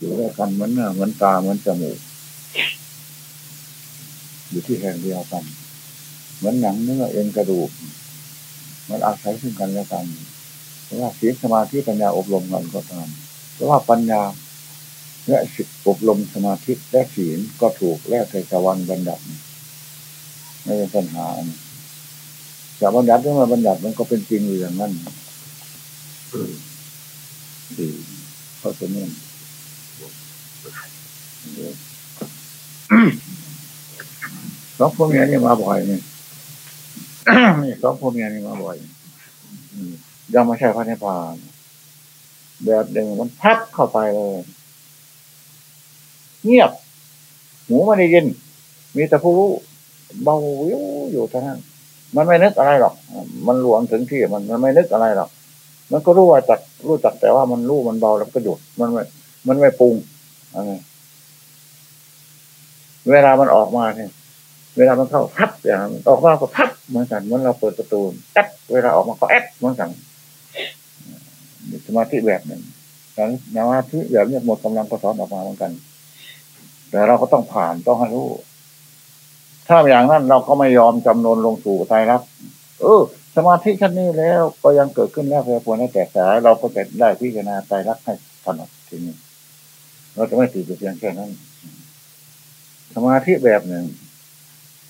อยู่ด้วยกันเหมือนเนื้อเหมือนตาเหมือนจมูกอยู่ที่แห่งเดียวกัน เหมือนหนังเนื้อเอ็นกระดูกมันอาศัยซึ่งกันและกันเพราะว่าศีลสมาธิปัญญาอบรมกันก็ตามเพราะว่าปัญญาและสิอบรมสมาธิและศีลก็ถูกแลกในตะวันบัญญัติไม่เป็นปัญหาจะบัญญัติหรือไม่บัญญัติมันก็เป็นจริงอยู่อย่างนั้นดีเพราะฉะนั้น สองพวกนี้นี่มาบ่อยนี่นี่สองพวกนี้นี่มาบ่อยยังไม่ใช่พระนิพพานแบบหนึ่งมันพับเข้าไปเลย เงียบ หูไม่ได้ยิน มีแต่ผู้รู้เบาวิวอยู่เท่านั้นมันไม่นึกอะไรหรอก มันหลวงถึงที่มันมันไม่นึกอะไรหรอก มันก็รู้ว่าจักรู้จักแต่ว่ามันรู้มันเบาแล้วก็หยุดมันไม่ มันไม่ปรุง เวลามันออกมาเนี่ย เวลามันเข้าพับอย่างออกมาก็พับเหมือนกันเหมือนเราเปิดประตูแอดเวลาออกมาก็แอดเหมือนกันสมาธิแบบหนึ่งแต่สมาธิแบบนี้หมดกำลังก็สอนออกมาเหมือนกัน แต่เราก็ต้องผ่านต้องให้รู้ ถ้าอย่างนั้นเราก็ไม่ยอมจำนนลงสู่ใจรับ เออ สมาธิชั้นนี้แล้วก็ยังเกิดขึ้นแล้วแปรปรวนให้แตกสายเราก็จะได้พิจารณาใจรักให้ถนัดทีนี้ เราจะไม่ติดอยู่เพียงแค่นั้นสมาธิแบบหนึ่ง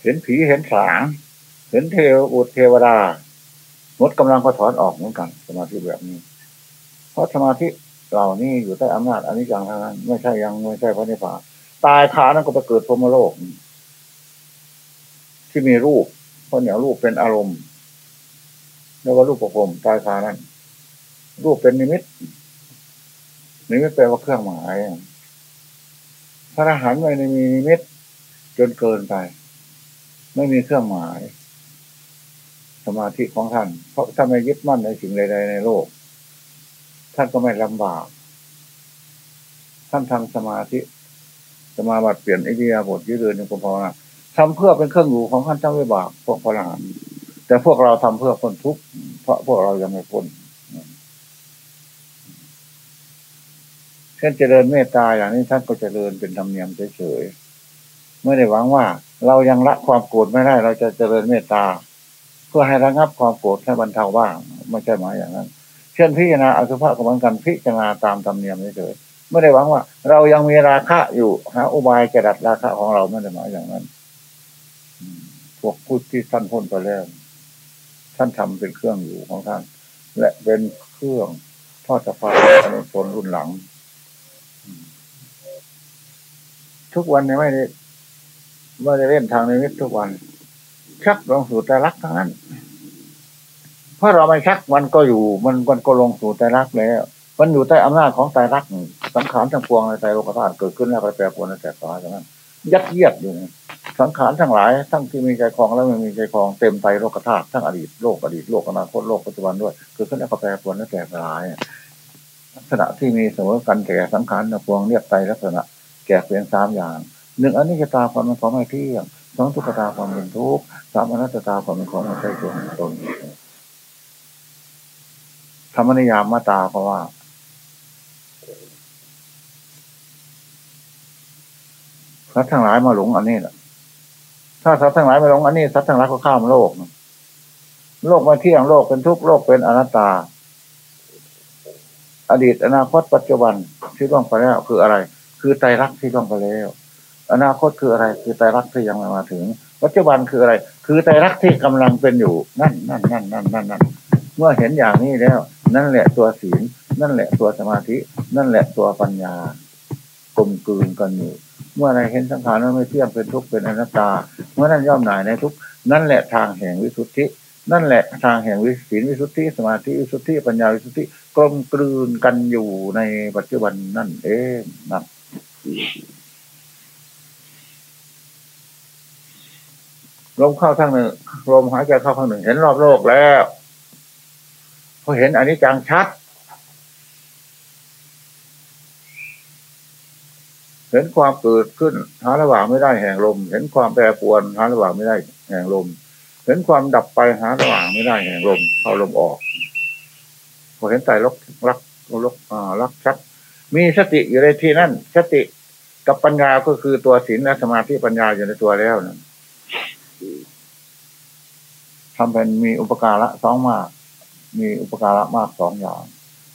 เห็นผีเห็นสางเห็นเทวอุตเทวดาหมดกำลังก็ถอนออกเหมือนกัน สมาธิแบบนี้ เพราะสมาธิเหล่านี้อยู่ใต้อำนาจอันนี้จังทางนั้นไม่ใช่ยังไม่ใช่พระนิพพานตายขานั้นก็ไปเกิดพรมโลก ที่มีรูปเพราะเนี่ยรูปเป็นอารมณ์แล้วก็รูปประพรมตายขานั้น รูปเป็นนิมิตนิมิตแปลว่าเครื่องหมาย พระอรหันต์ไม่ได้มีนิมิตจนเกินไป ไม่มีเครื่องหมาย สมาธิของท่าน เพราะถ้าไม่ยึดมั่นในสิ่งใด ๆ ในโลก ท่านก็ไม่ลำบาก ท่านทำสมาธิ สมาบัติเปลี่ยนอิเดียบทยืดเดินในกรมภาวนาทำเพื่อเป็นเครื่องอยู่ของท่านเจ้าวิบากพวกพลังแต่พวกเราทำเพื่อคนทุกข์เพราะพวกเรายังไม่พ้น เช่นเจริญเมตตาอย่างนี้ท่านก็เจริญเป็นธรรมเนียมเฉยๆไม่ได้หวังว่า เรายังละความโกรธไม่ได้ เราจะเจริญเมตตา เพื่อให้ระงับความโกรธให้บรรเทาบ้างไม่ใช่หมายอย่างนั้น เช่นพิจารณาอสุภะกับมันกันพิจารณาตามธรรมเนียมเฉยๆไม่ได้หวังว่า เรายังมีราคะอยู่หาอุบายจะดัดราคะของเราไม่ได้หมายอย่างนั้นพวกพูดที่ท่านพ้นไปแล้วท่านทำเป็นเครื่องอยู่ของท่าน และเป็นเครื่องทอดสะพานในนรุ่นหลัง ทุกวันนี้ไม่ได้ไม่ได้เล่นทางในมิตทุกวัน ชักลงสู่ใจรักทั้งนั้น เพราะเราไม่ชักมันก็อยู่ มันมันก็ลงสู่ใจรักแล้ว มันอยู่ใต้อำนาจของใจรักสังขารทั้งปวงในใจโลกธาตุเกิดขึ้นแล้วไปแปรปรวนในแต่ตายอย่างนั้น ยัดเยียดอยู่สังขารทั้งหลาย ทั้งที่มีใจคลองและไม่มีใจคลองเต็มใจโลกธาตุทั้งอดีตโลกอดีตโลกอนาคตโลกปัจจุบันด้วยเกิดขึ้นแล้วก็แปรปรวนและแตกสลายลักษณะที่มีเสมอกันแก่สังขารทั้งปวงเรียกใจลักษณะ แก่เพียงสามอย่างหนึ่งอนิจจตาความเป็นของไม่เที่ยงสองทุกขตาความเป็นทุกข์สามอนัตตาความเป็นของไม่ใช่ตัวตนธรรมนิยามมาตาเพราะว่า สัตว์ทั้งหลายมาหลงอันนี้แหละถ้าสัตว์ทั้งหลายมาหลงอันนี้สัตว์ทั้งหลายก็ข้ามโลกโลกมาเที่ยงโลกเป็นทุกข์โลกเป็นอนัตตา อดีตอนาคตปัจจุบันที่ต้องไปแล้วคืออะไร คือไตรลักที่ต้องไปแล้ว อนาคตคืออะไร คือไตรลักที่ยังไม่มาถึง ปัจจุบันคืออะไร คือไตรลักที่กำลังเป็นอยู่ นั่นนั่นนั่นนั่นนั่นนั่นเมื่อเห็นอย่างนี้แล้ว นั่นแหละตัวศีล นั่นแหละตัวสมาธิ นั่นแหละตัวปัญญากลมกลืนกันอยู่ เมื่อไรเห็นสังขารนั้นไม่เที่ยงเป็นทุกข์เป็นอนัตตา เมื่อนั้นย่อมหน่ายในทุกนั่นแหละทางแห่งวิสุทธิ นั่นแหละทางแห่งวิศีลวิสุทธิ สมาธิวิสุทธิปัญญาวิสุทธิกลมกลืนกันอยู่ในปัจจุบันนั่นเองนั่น ลมเข้าทั้งหนึ่งลมหายใจเข้าข้างหนึ่ง เห็นรอบโลกแล้วพอเห็นอันนี้จังชัด เห็นความเกิดขึ้นหาระหว่างไม่ได้แห่งลม เห็นความแปรปรวนหาระหว่างไม่ได้แห่งลม เห็นความดับไปหาระหว่างไม่ได้แห่งลม เข้าลมออกพอเห็นใจลกรักลกรักชัด มีสติอยู่ในที่นั่น สติกับปัญญาก็คือตัวศีลและสมาธิปัญญาอยู่ในตัวแล้วนะทำเป็นมีอุปการะสองมาก มีอุปการะมากสองอย่าง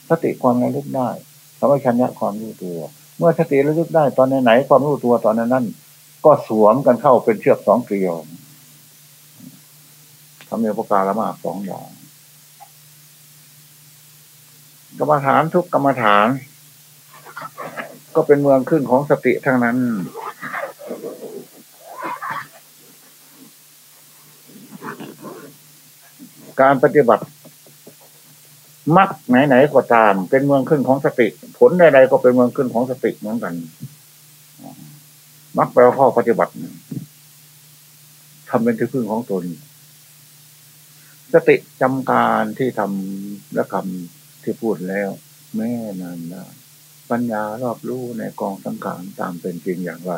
สติความระลึกได้สมัชัญญะความรู้ตัว เมื่อสติระลึกได้ตอนไหนๆความรู้ตัวตอนนั้นนั่นก็สวมกันเข้าเป็นเชือกสองเกลียวทำมีอุปการะมากสองอย่างกรรมฐานทุกกรรมฐาน ก็เป็นเมืองขึ้นของสติทั้งนั้น การปฏิบัติมักไหนๆก็ตาม เป็นเมืองขึ้นของสติ ผลใดๆก็เป็นเมืองขึ้นของสติเหมือนกันมักแปลว่าข้อปฏิบัติทำเป็นที่พึ่งของตน สติจำการที่ทำและคำที่พูดแล้ว แม่นานได้ ปัญญารอบรู้ในกองสังขารตามเป็นจริงอย่างไร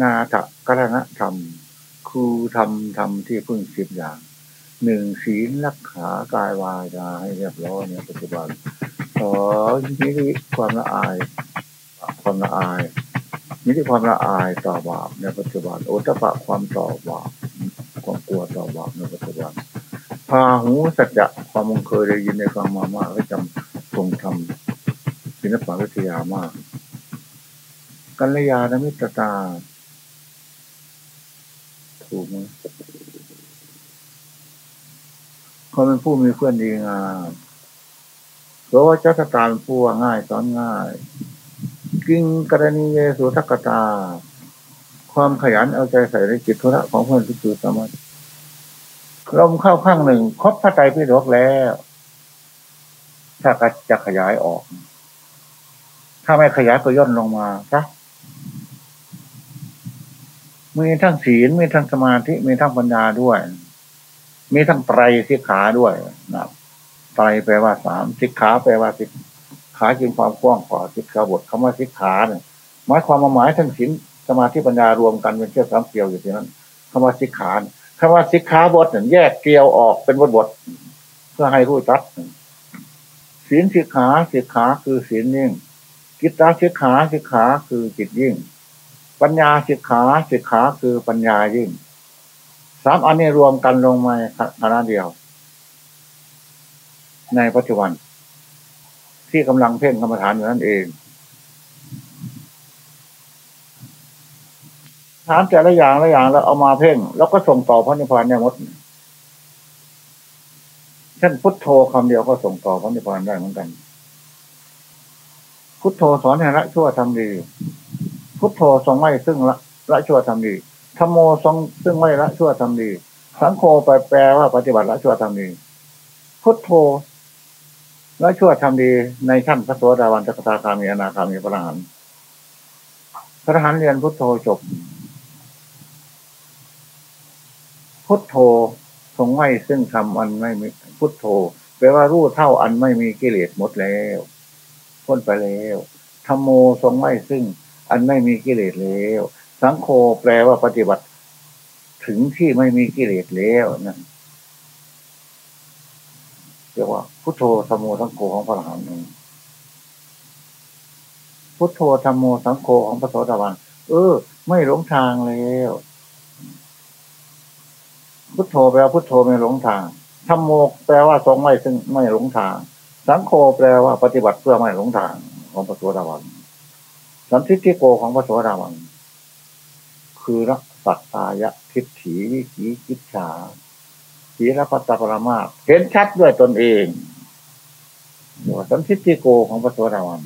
นาถกรณธรรมคือทำทำที่พึ่งสิบอย่างหนึ่งศีลรักษากายวาจาให้เรียบร้อยในปัจจุบันสองนิริความละอาย ความละอายนิริความละอายต่อบาปในปัจจุบันโอตปะความต่อบาปความกลัวต่อบาปในปัจจุบัน พาหูสัจจะความมงเคยได้ยินในฟังมามากก็จำทรงทำศิลปวิทยามาก กัลยาณมิตรตา ถูกไหมคนเป็นผู้มีเพื่อนดีงามเพราะว่าเจ้าตาเป็นผู้ง่ายสอนง่าย กิงกรณีเยสุทักตา ความขยันเอาใจใส่ในจิตธุระของเพื่อนที่คือสมาธิ ลมเข้าข้างหนึ่งครบพระไตรปิฎกแล้ว ถ้าจะขยายออก ถ้าไม่ขยายก็ย่นลงมาจ้ะมีทั้งศีลมีทั้งสมาธิมีทั้งปัญญาด้วย มีทั้งไตรสิกขาด้วยนะไตรแปลว่าสามสิกขาแปลว่าสิกขาจึงความกว้างกว่าสิกขาบทคำว่าสิกขาเนี่ยหมายความหมายทั้งศีลสมาธิปัญญารวมกันเป็นเชือกสามเกลียวอยู่ที่นั้นคำว่าสิกขา คำว่าสิกขาบทเนี่ยแยกเกลียวออกเป็นบทบทเพื่อให้รู้จักศีลสิกขาสิกขาคือศีลยิ่งกิตตาสิกขาสิกขาคือจิตยิ่ง ปัญญาสิกขาสิกขาคือปัญญายิ่งสามอันนี้รวมกันลงมาคณะเดียว ในปัจจุบัน ที่กำลังเพ่งกรรมฐานอยู่นั่นเอง ถามแต่ละอย่างละอย่างแล้วเอามาเพ่ง แล้วก็ส่งต่อพระนิพพานเนี่ยมดเช่นพุทโธคำเดียวก็ส่งต่อพระนิพพานได้เหมือนกัน พุทโธสอนให้ละชั่วทำดี พุทโธทรงไม่ซึ่งละละชั่วทำดีธรรมโมทรงซึ่งไม่ละชั่วทำดี สังโฆไปแปลว่าปฏิบัติละชั่วทำดี พุทโธละชั่วทำดีในขั้นพระโสดาบันสกทาคามีอนาคามีพระอรหันต์พระอรหันต์เรียนพุทโธจบ พุทโธทรงไม่ซึ่งทำอันไม่มีพุทโธแปลว่ารู้เท่าอันไม่มีกิเลสหมดแล้วพ้นไปแล้วธรรมโมทรงไม่ซึ่ง อันไม่มีกิเลสแล้ว สังโฆแปลว่าปฏิบัติ ถึงที่ไม่มีกิเลสแล้วนั่นเรียกว่า พุทโธธรรมโมสังโฆของพระอรหันต์พุทโธธรรมโมสังโฆของพระโสดาบันเออ ไม่หลงทางแล้ว พุทโธแปลว่าพุทโธไม่หลงทางธรรมโมแปลว่าทรงไม่ซึ่งไม่หลงทาง สังโฆแปลว่าปฏิบัติเพื่อไม่หลงทางของพระสวสดาวันสันทิฏฐิโกของพระสวสดาวันคือรักสัตตายะทิฏฐิวิขีกิจฉาสีรพัตตปรมาเห็นชัดด้วยตนเองสันทิฏฐิโกของพระสวสดาวัน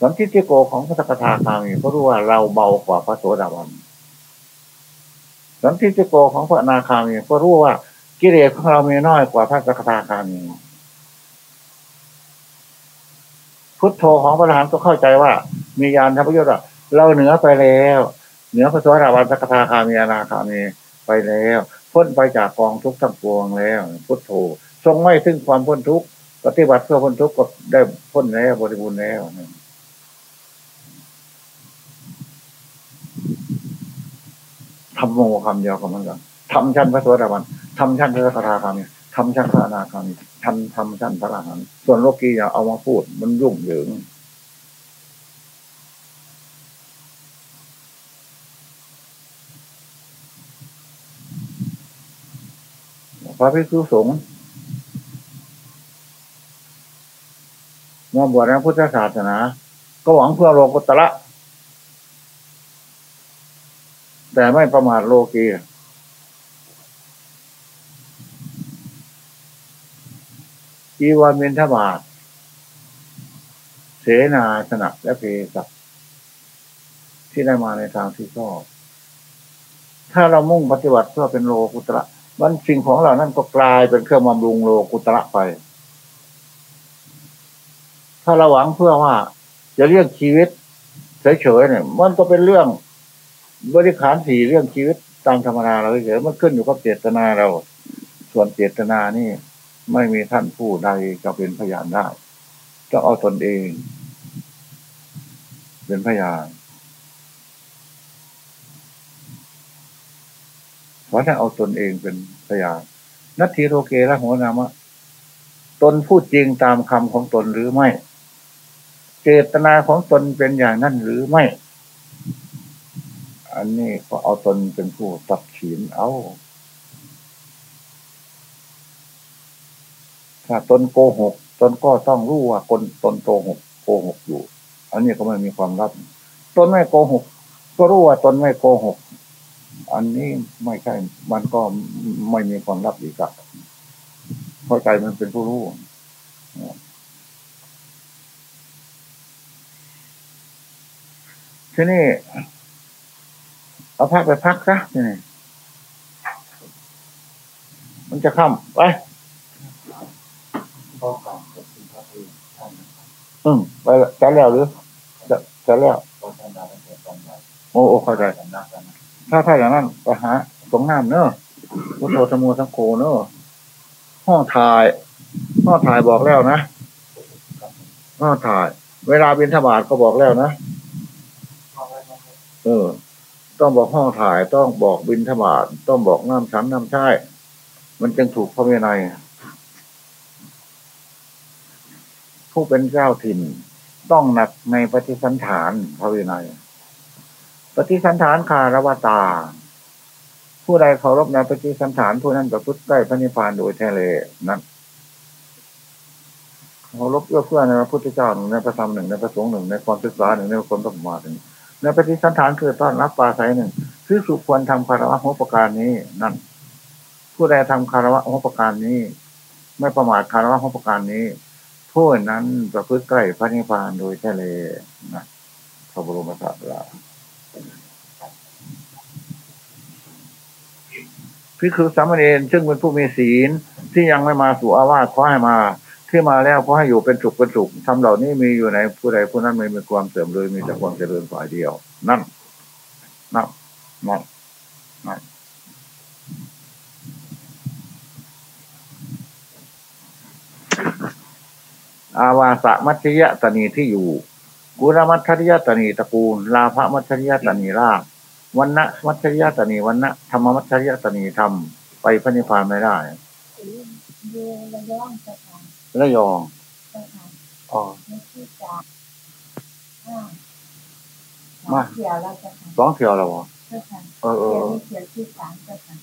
สันทิฏฐิโกของพระสกทาคามีก็รู้ว่าเราเบากว่าพระโสดาวัน สันติโกของพระนาคามีก็รู้ว่ากิเลสของเรามีน้อยกว่าพระสกทาคามี พุทโธของพระอรหันต์ก็เข้าใจว่า มียานทัพยศเราเหนือไปแล้ว เหนือพระสวัสดิวันสกทาคามีนาคามีไปแล้ว พ้นไปจากกองทุกข์ทั้งปวงแล้ว พุทโธทรงไม่ซึ่งความพ้นทุกข์ปฏิบัติเพื่อพ้นทุกข์ก็ได้พ้นแล้วบริบูรณ์แล้ว ทำโมคำเดียวกับมันกันทำชั้นพระสวัสดิวันทำชั้นพระสกทาคามีทำชั้นพระอนาคามีทำทำชั้นพระอรหันต์ส่วนโลกีอย่าเอามาพูด มันยุ่งเหยิงพระภิกษุสงฆ์มาบวชในพุทธศาสนา ก็หวังเพื่อโลกุตระ แต่ไม่ประมาทโลกีจีวรเมนทบาท เสนาสนับและเพศักที่ได้มาในทางที่ชอบ ถ้าเรามุ่งปฏิบัติเพื่อเป็นโลกุตระมันสิ่งของเรานั่นก็กลายเป็นเครื่องบำรุงโลกุตระไป ถ้าเราหวังเพื่อว่า จะเรียกชีวิตเฉยๆเนี่ย มันก็เป็นเรื่อง บริขารสี่เรื่องชีวิตตามธรรมดาเราเฉยมันขึ้นอยู่กับเจตนาเรา ส่วนเจตนานี่ ไม่มีท่านผู้ใดจะเป็นพยานได้ต้องเอาตนเอง เป็นพยานเพราะถ้าเอาตนเองเป็นพยานนัตถิโรเกละหัวนามะตนพูดจริงตามคำของตนหรือไม่ เจตนาของตนเป็นอย่างนั้นหรือไม่ อันนี้ก็เอาตนเป็นผู้ตัดสินเอา ถ้าตนโกหก ตนก็ต้องรู้ว่าคนตนโกหกโกหกอยู่ อันนี้ก็ไม่มีความรับ ตนไม่โกหก ก็รู้ว่าตนไม่โกหก อันนี้ไม่ใช่ มันก็ไม่มีความรับอีกอะเพราะใจมันเป็นผู้รู้ทีนี้ เอาพักไปพักซะนี่มันจะค่ำไปอืมไปจะแล้วหรือจะจะแล้วโอ้โอ้เข้าใจถ้าถ้าอย่างนั้นไปหาสงน้ำเนอะพุทโธสมุสังโฆเนอะห้องถ่ายห้องถ่ายบอกแล้วนะห้องถ่าย เวลาบินธบาตก็บอกแล้วนะ เออ ต้องบอกห้องถ่ายต้องบอกบินธบาตต้องบอกน้ำชั้นน้ำใช่มันจึงถูกพระเวไนยผู้เป็นเจ้าถิ่น ต้องหนักในปฏิสันฐานพระวินัยปฏิสันฐานคารวตา ผู้ใดเคารพในปฏิสันฐานผู้นั้นประพฤติได้พระนิพพานโดยแท้เลยนั่นเคารพเอื้อเพื่อในพระพุทธเจ้าหนึ่งในพระธรรมหนึ่งในพระสงฆ์หนึ่งในความศึกษาหนึ่งในความประมาทหนึ่ง ในปฏิสันฐานคือต้อนรับปลาใสหนึ่งคือสุควรทำคารวะหัวประการนี้นั่น ผู้ใดทำคารวะหัวประการนี้ ไม่ประมาทคารวะหัวประการนี้ผู้นั้นประพฤติใกล้พระนิพพานโดยแทะเลยนะพระบรมศาสดาพิคือสามเณรซึ่งเป็นผู้มีศีลที่ยังไม่มาสู่อาวาสขอให้มา ที่มาแล้วขอให้อยู่เป็นสุขเป็นสุขทำเหล่านี้มีอยู่ในผู้ใดผู้นั้นไม่มีความเสื่อมเลยมีแต่ความเจริญฝ่ายเดียว นั่นนั่นนั่นนั่นอาวาสมัชยตนีที่อยู่ กุลมัชยตนีตระกูล ลาภมัชยตนีลาภวันณะมัชยตนีวันณะธรรมมัชยตนีธรรมไปพระนิพพานไม่ได้ ระยองอ๋อมาสองเที่ยวแล้วเออเออเที่ยวที่สามเจ้าค่ะ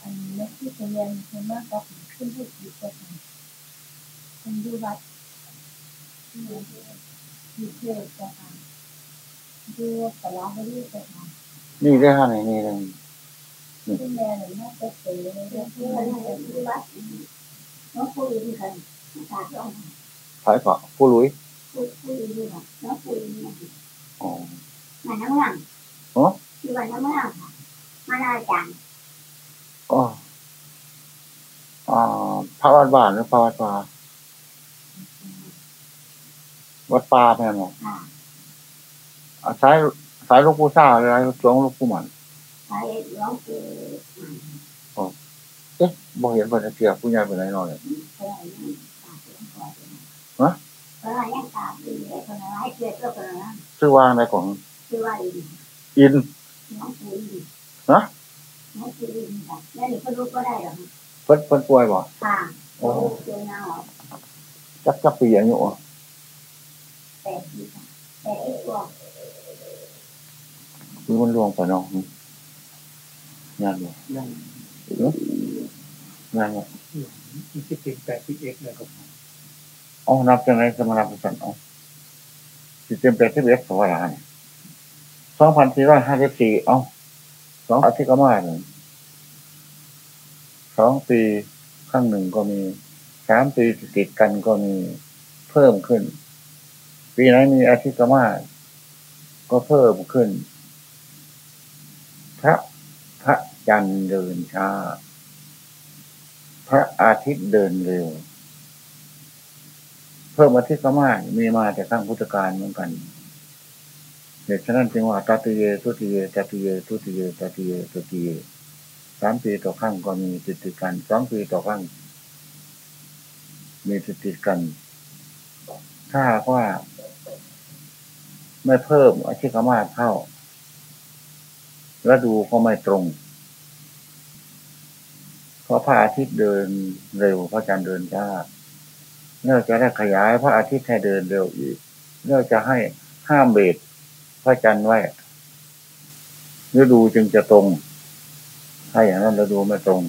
อันนี้ที่เรียนคือมากก็ขึ้นที่สี่เจ้าค่ะคุณดูวัดนี่ได้ห้าไหนนี่เลยนี่ขาย ก่อนผู้ลุยอ๋อมาน้ำมันอ๋อที่วันน้ำมันมาได้จังอ๋ออ่าพระวัดบ้านหรือพระวัดป่าวัดป่าแม่หมอสายสายลูกผู้ซ่าอะไรสวงลูกผู้หมันสายลูกผู้เอ๊ะบอกเห็นบนเกียบผู้ใหญ่เป็นไรนอนเลยฮะชื่อว่าอะไรของชื่อว่าอินอินฮะน้องอินแล้วนี่ก็รู้ก็ได้หรอพิ่นเพิ่นป่วยบ่ค่ะโอ้ป่วยนาจักจักปีอายุแปดปีแปดปีกว่าคือมันรวงไปน้องงานบ่งานงานบ่มีสิบแปดสิบเอ็ดเลยครับ อ๋อนับจังไรสมณเพศอ๋อสิบแปดสิบเอ็ดสวัสดิ์สองพันสี่ร้อยห้าสิบสี่เอ้าสองอาทิตย์ก็มาหนึ่งสองปีข้างหนึ่งก็มีสามปีติดกันก็มีเพิ่มขึ้น ปีไหนมีอาทิตย์ก็มาก็เพิ่มขึ้น พระพระจันทร์เดินช้า พระอาทิตย์เดินเร็ว เพิ่มอาทิตย์ก็มามีมาแต่ข้างพุทธการเหมือนกันเหตุฉะนั้นจึงว่าตาติเยทุติเยตาติเยทุติเยตาติเยตุติเยสามปีต่อครั้งก็มีติดติดกันสองปีต่อครั้งมีติดติดกัน ถ้าว่า ไม่เพิ่มอาชีพมาเข้าแล้วดูก็ไม่ตรง เพราะพระอาทิตย์เดินเร็วพระจันทร์เดินช้า เนื่อจะได้ขยายพระอาทิตย์ให้เดินเร็วอีกเนื่อจะให้ห้ามเบรกพระจันทร์ไว้ฤดูจึงจะตรง ถ้าอย่างนั้นฤดูไม่ตรง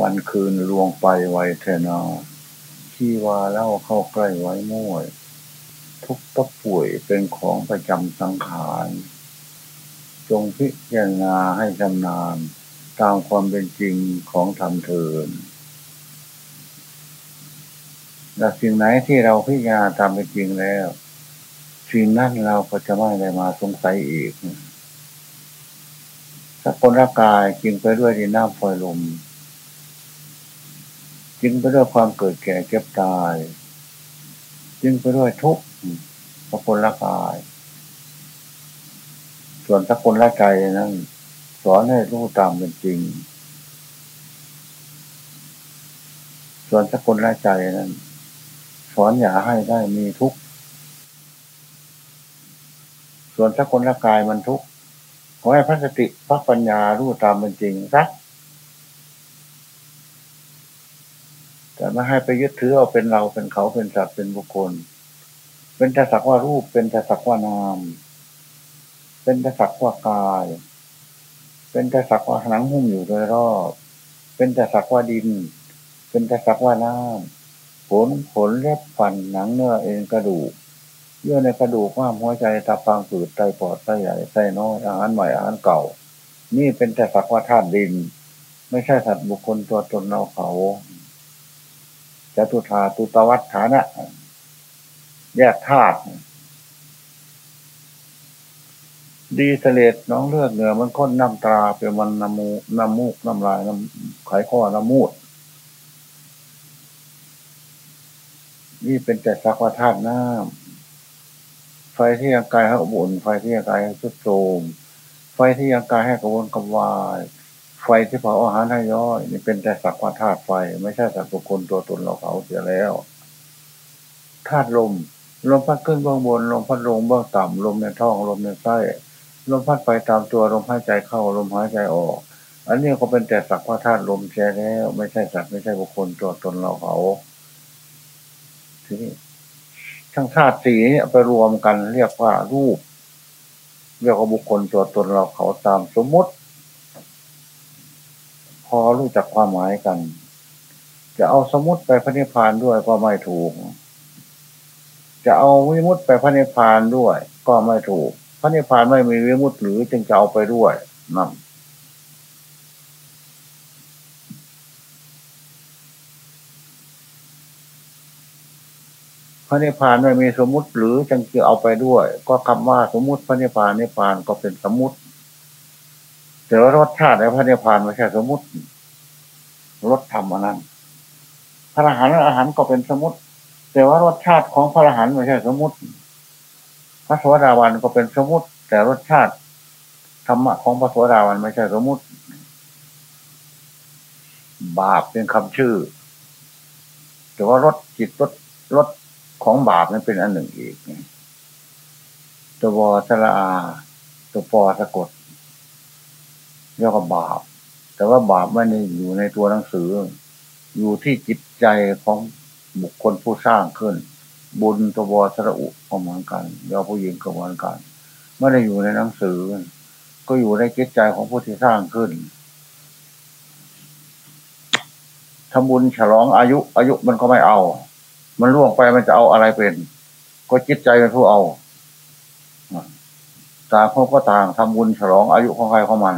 วันคืนลวงไปไวเทนาที่ว่าเล่าเข้าใกล้ไว้ม่วยทุกตะป่วยเป็นของประจำสังขารจงพิจารณาให้ชำนาญตามความเป็นจริงของธรรมเทิน และสิ่งไหนที่เราพิจารณาตามเป็นจริงแล้วสิ่งนั้นเราก็จะไม่ได้มาสงสัยอีกถ้าคนร่างกายจึงไปด้วยดินน้ำไฟลมจึงไปด้วยความเกิดแก่เก็บตายจึงไปด้วยทุกข์สกุลร่างกาย ส่วนสกุลร่างใจนั้นสอนให้รู้ตามเป็นจริง ส่วนสกุลร่างใจนั้น สอนอย่าให้ได้มีทุกข์ ส่วนถ้าคนร่างกายมันทุกข์ขอให้พระสติพระปัญญารู้ตามเป็นจริงซะแต่ไม่ให้ไปยึดถือเอาเป็นเราเป็นเขาเป็นสัตว์เป็นบุคคล เป็นแต่สักว่ารูปเป็นแต่สักว่านาม เป็นแต่สักว่ากาย เป็นแต่สักว่าหนังหุ้มอยู่โดยรอบ เป็นแต่สักว่าดิน เป็นแต่สักว่าน้ำ ผลผลเล็บฟันหนังเนื้อเอ็นกระดูกเยื่อในกระดูกว่าหัวใจตับฟังฝืดไตปอดไตใหญ่ไตน้อยอาหารใหม่อาหารเก่า นี่เป็นแต่สักว่าธาตุดิน ไม่ใช่สัตว์บุคคลตัวตนเราเขาจะตุธาตุตวัฏฐานะ แยกธาตุดีเสลดน้องเลือดเหนือมันค้นน้ำตาเป็นมันน้ำมูน้ำมูกน้ำลายน้ำไขข้อน้ำมูด นี่เป็นแต่สักว่าธาตุน้ำไฟที่ยังกายให้อบอุ่นไฟที่ยังกายให้สุดโทมไฟที่ยังกายให้กระวนกระวาย ไฟที่เผาอาหารให้ย่อย นี่เป็นแต่สักว่าธาตุไฟ ไม่ใช่สัตว์บุคคลตัวตนเราเขาเสียแล้วธาตุลมลมพัดขึ้นเบื้องบนลมพัดลงเบื้องต่ำลมในท้องลมในไส้ลมพัดไปตามตัวลมหายใจเข้าลมหายใจออก อันนี้ก็เป็นแต่สักว่าธาตุลมแช่แล้ว ไม่ใช่สัตว์ไม่ใช่บุคคลตัวตนเราเขา ทีนี้ทั้งธาตุสีไปรวมกันเรียกว่ารูป เรียกว่าบุคคลตัวตนเราเขาตามสมมติ พอรู้จักความหมายกัน จะเอาสมมติไปพระนิพพานด้วยก็ไม่ถูก จะเอาวิมุตไปพระนิพพานด้วย ก็ไม่ถูก พระนิพพานไม่มีวิมุตหรือจึงจะเอาไปด้วยนั่น ระนิพพานไม่มีสมมุติหรือจังจะเอาไปด้วย ก็คำว่าสมมุติพระนิพพานนิพพานก็เป็นสมมุติ แต่ว่ารสชาติในพระนิพพานไม่ใช่สมมุติรสธรรมอันนั้นพระอรหันต์อาหารก็เป็นสมมติ แต่ว่ารสชาติของพระอรหันต์ไม่ใช่สมมติ พระสวัสดาวันก็เป็นสมมติ แต่รสชาติธรรมะของพระสวัสดาวันไม่ใช่สมมติ บาปเป็นคำชื่อ แต่ว่ารสจิตรสรส ของบาปนั้นเป็นอันหนึ่งอีกตัววอสระอาตัวปอสะกดเรียกว่าบาป แต่ว่าบาปไม่ได้อยู่ในตัวหนังสือ อยู่ที่จิตใจของบุคคลผู้สร้างขึ้น บุญตัวบอสระอุก็เหมือนกันยอผู้หญิงก็เหมือนกันไม่ได้อยู่ในหนังสือ ก็อยู่ในจิตใจของผู้ที่สร้างขึ้นทำบุญฉลองอายุ อายุมันก็ไม่เอา มันล่วงไปมันจะเอาอะไรเป็น ก็จิตใจเป็นผู้เอาต่างคนก็ต่างทำบุญฉลองอายุของใครของมัน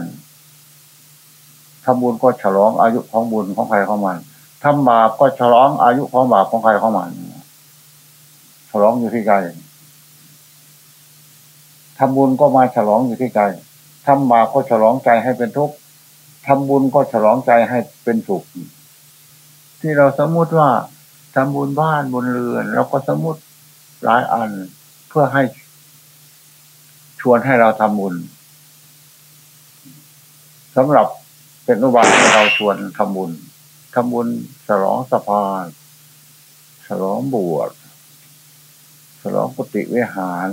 ทำบุญก็ฉลองอายุของบุญของใครของมันทำบาปก็ฉลองอายุของบาปของใครของมัน ฉลองอยู่ที่ใจทำบุญก็มาฉลองอยู่ที่ใจทำบาปก็ฉลองใจให้เป็นทุกข์ทำบุญก็ฉลองใจให้เป็นสุข ที่เราสมมติว่า ทำบุญบ้านบุญเรือนเราก็สมมติหลายอันเพื่อให้ ชวนให้เราทำบุญสำหรับเป็นอุบายให้เราชวนทำบุญทำบุญฉลองสะพานฉลองบวชฉลองกุฏิวิหาร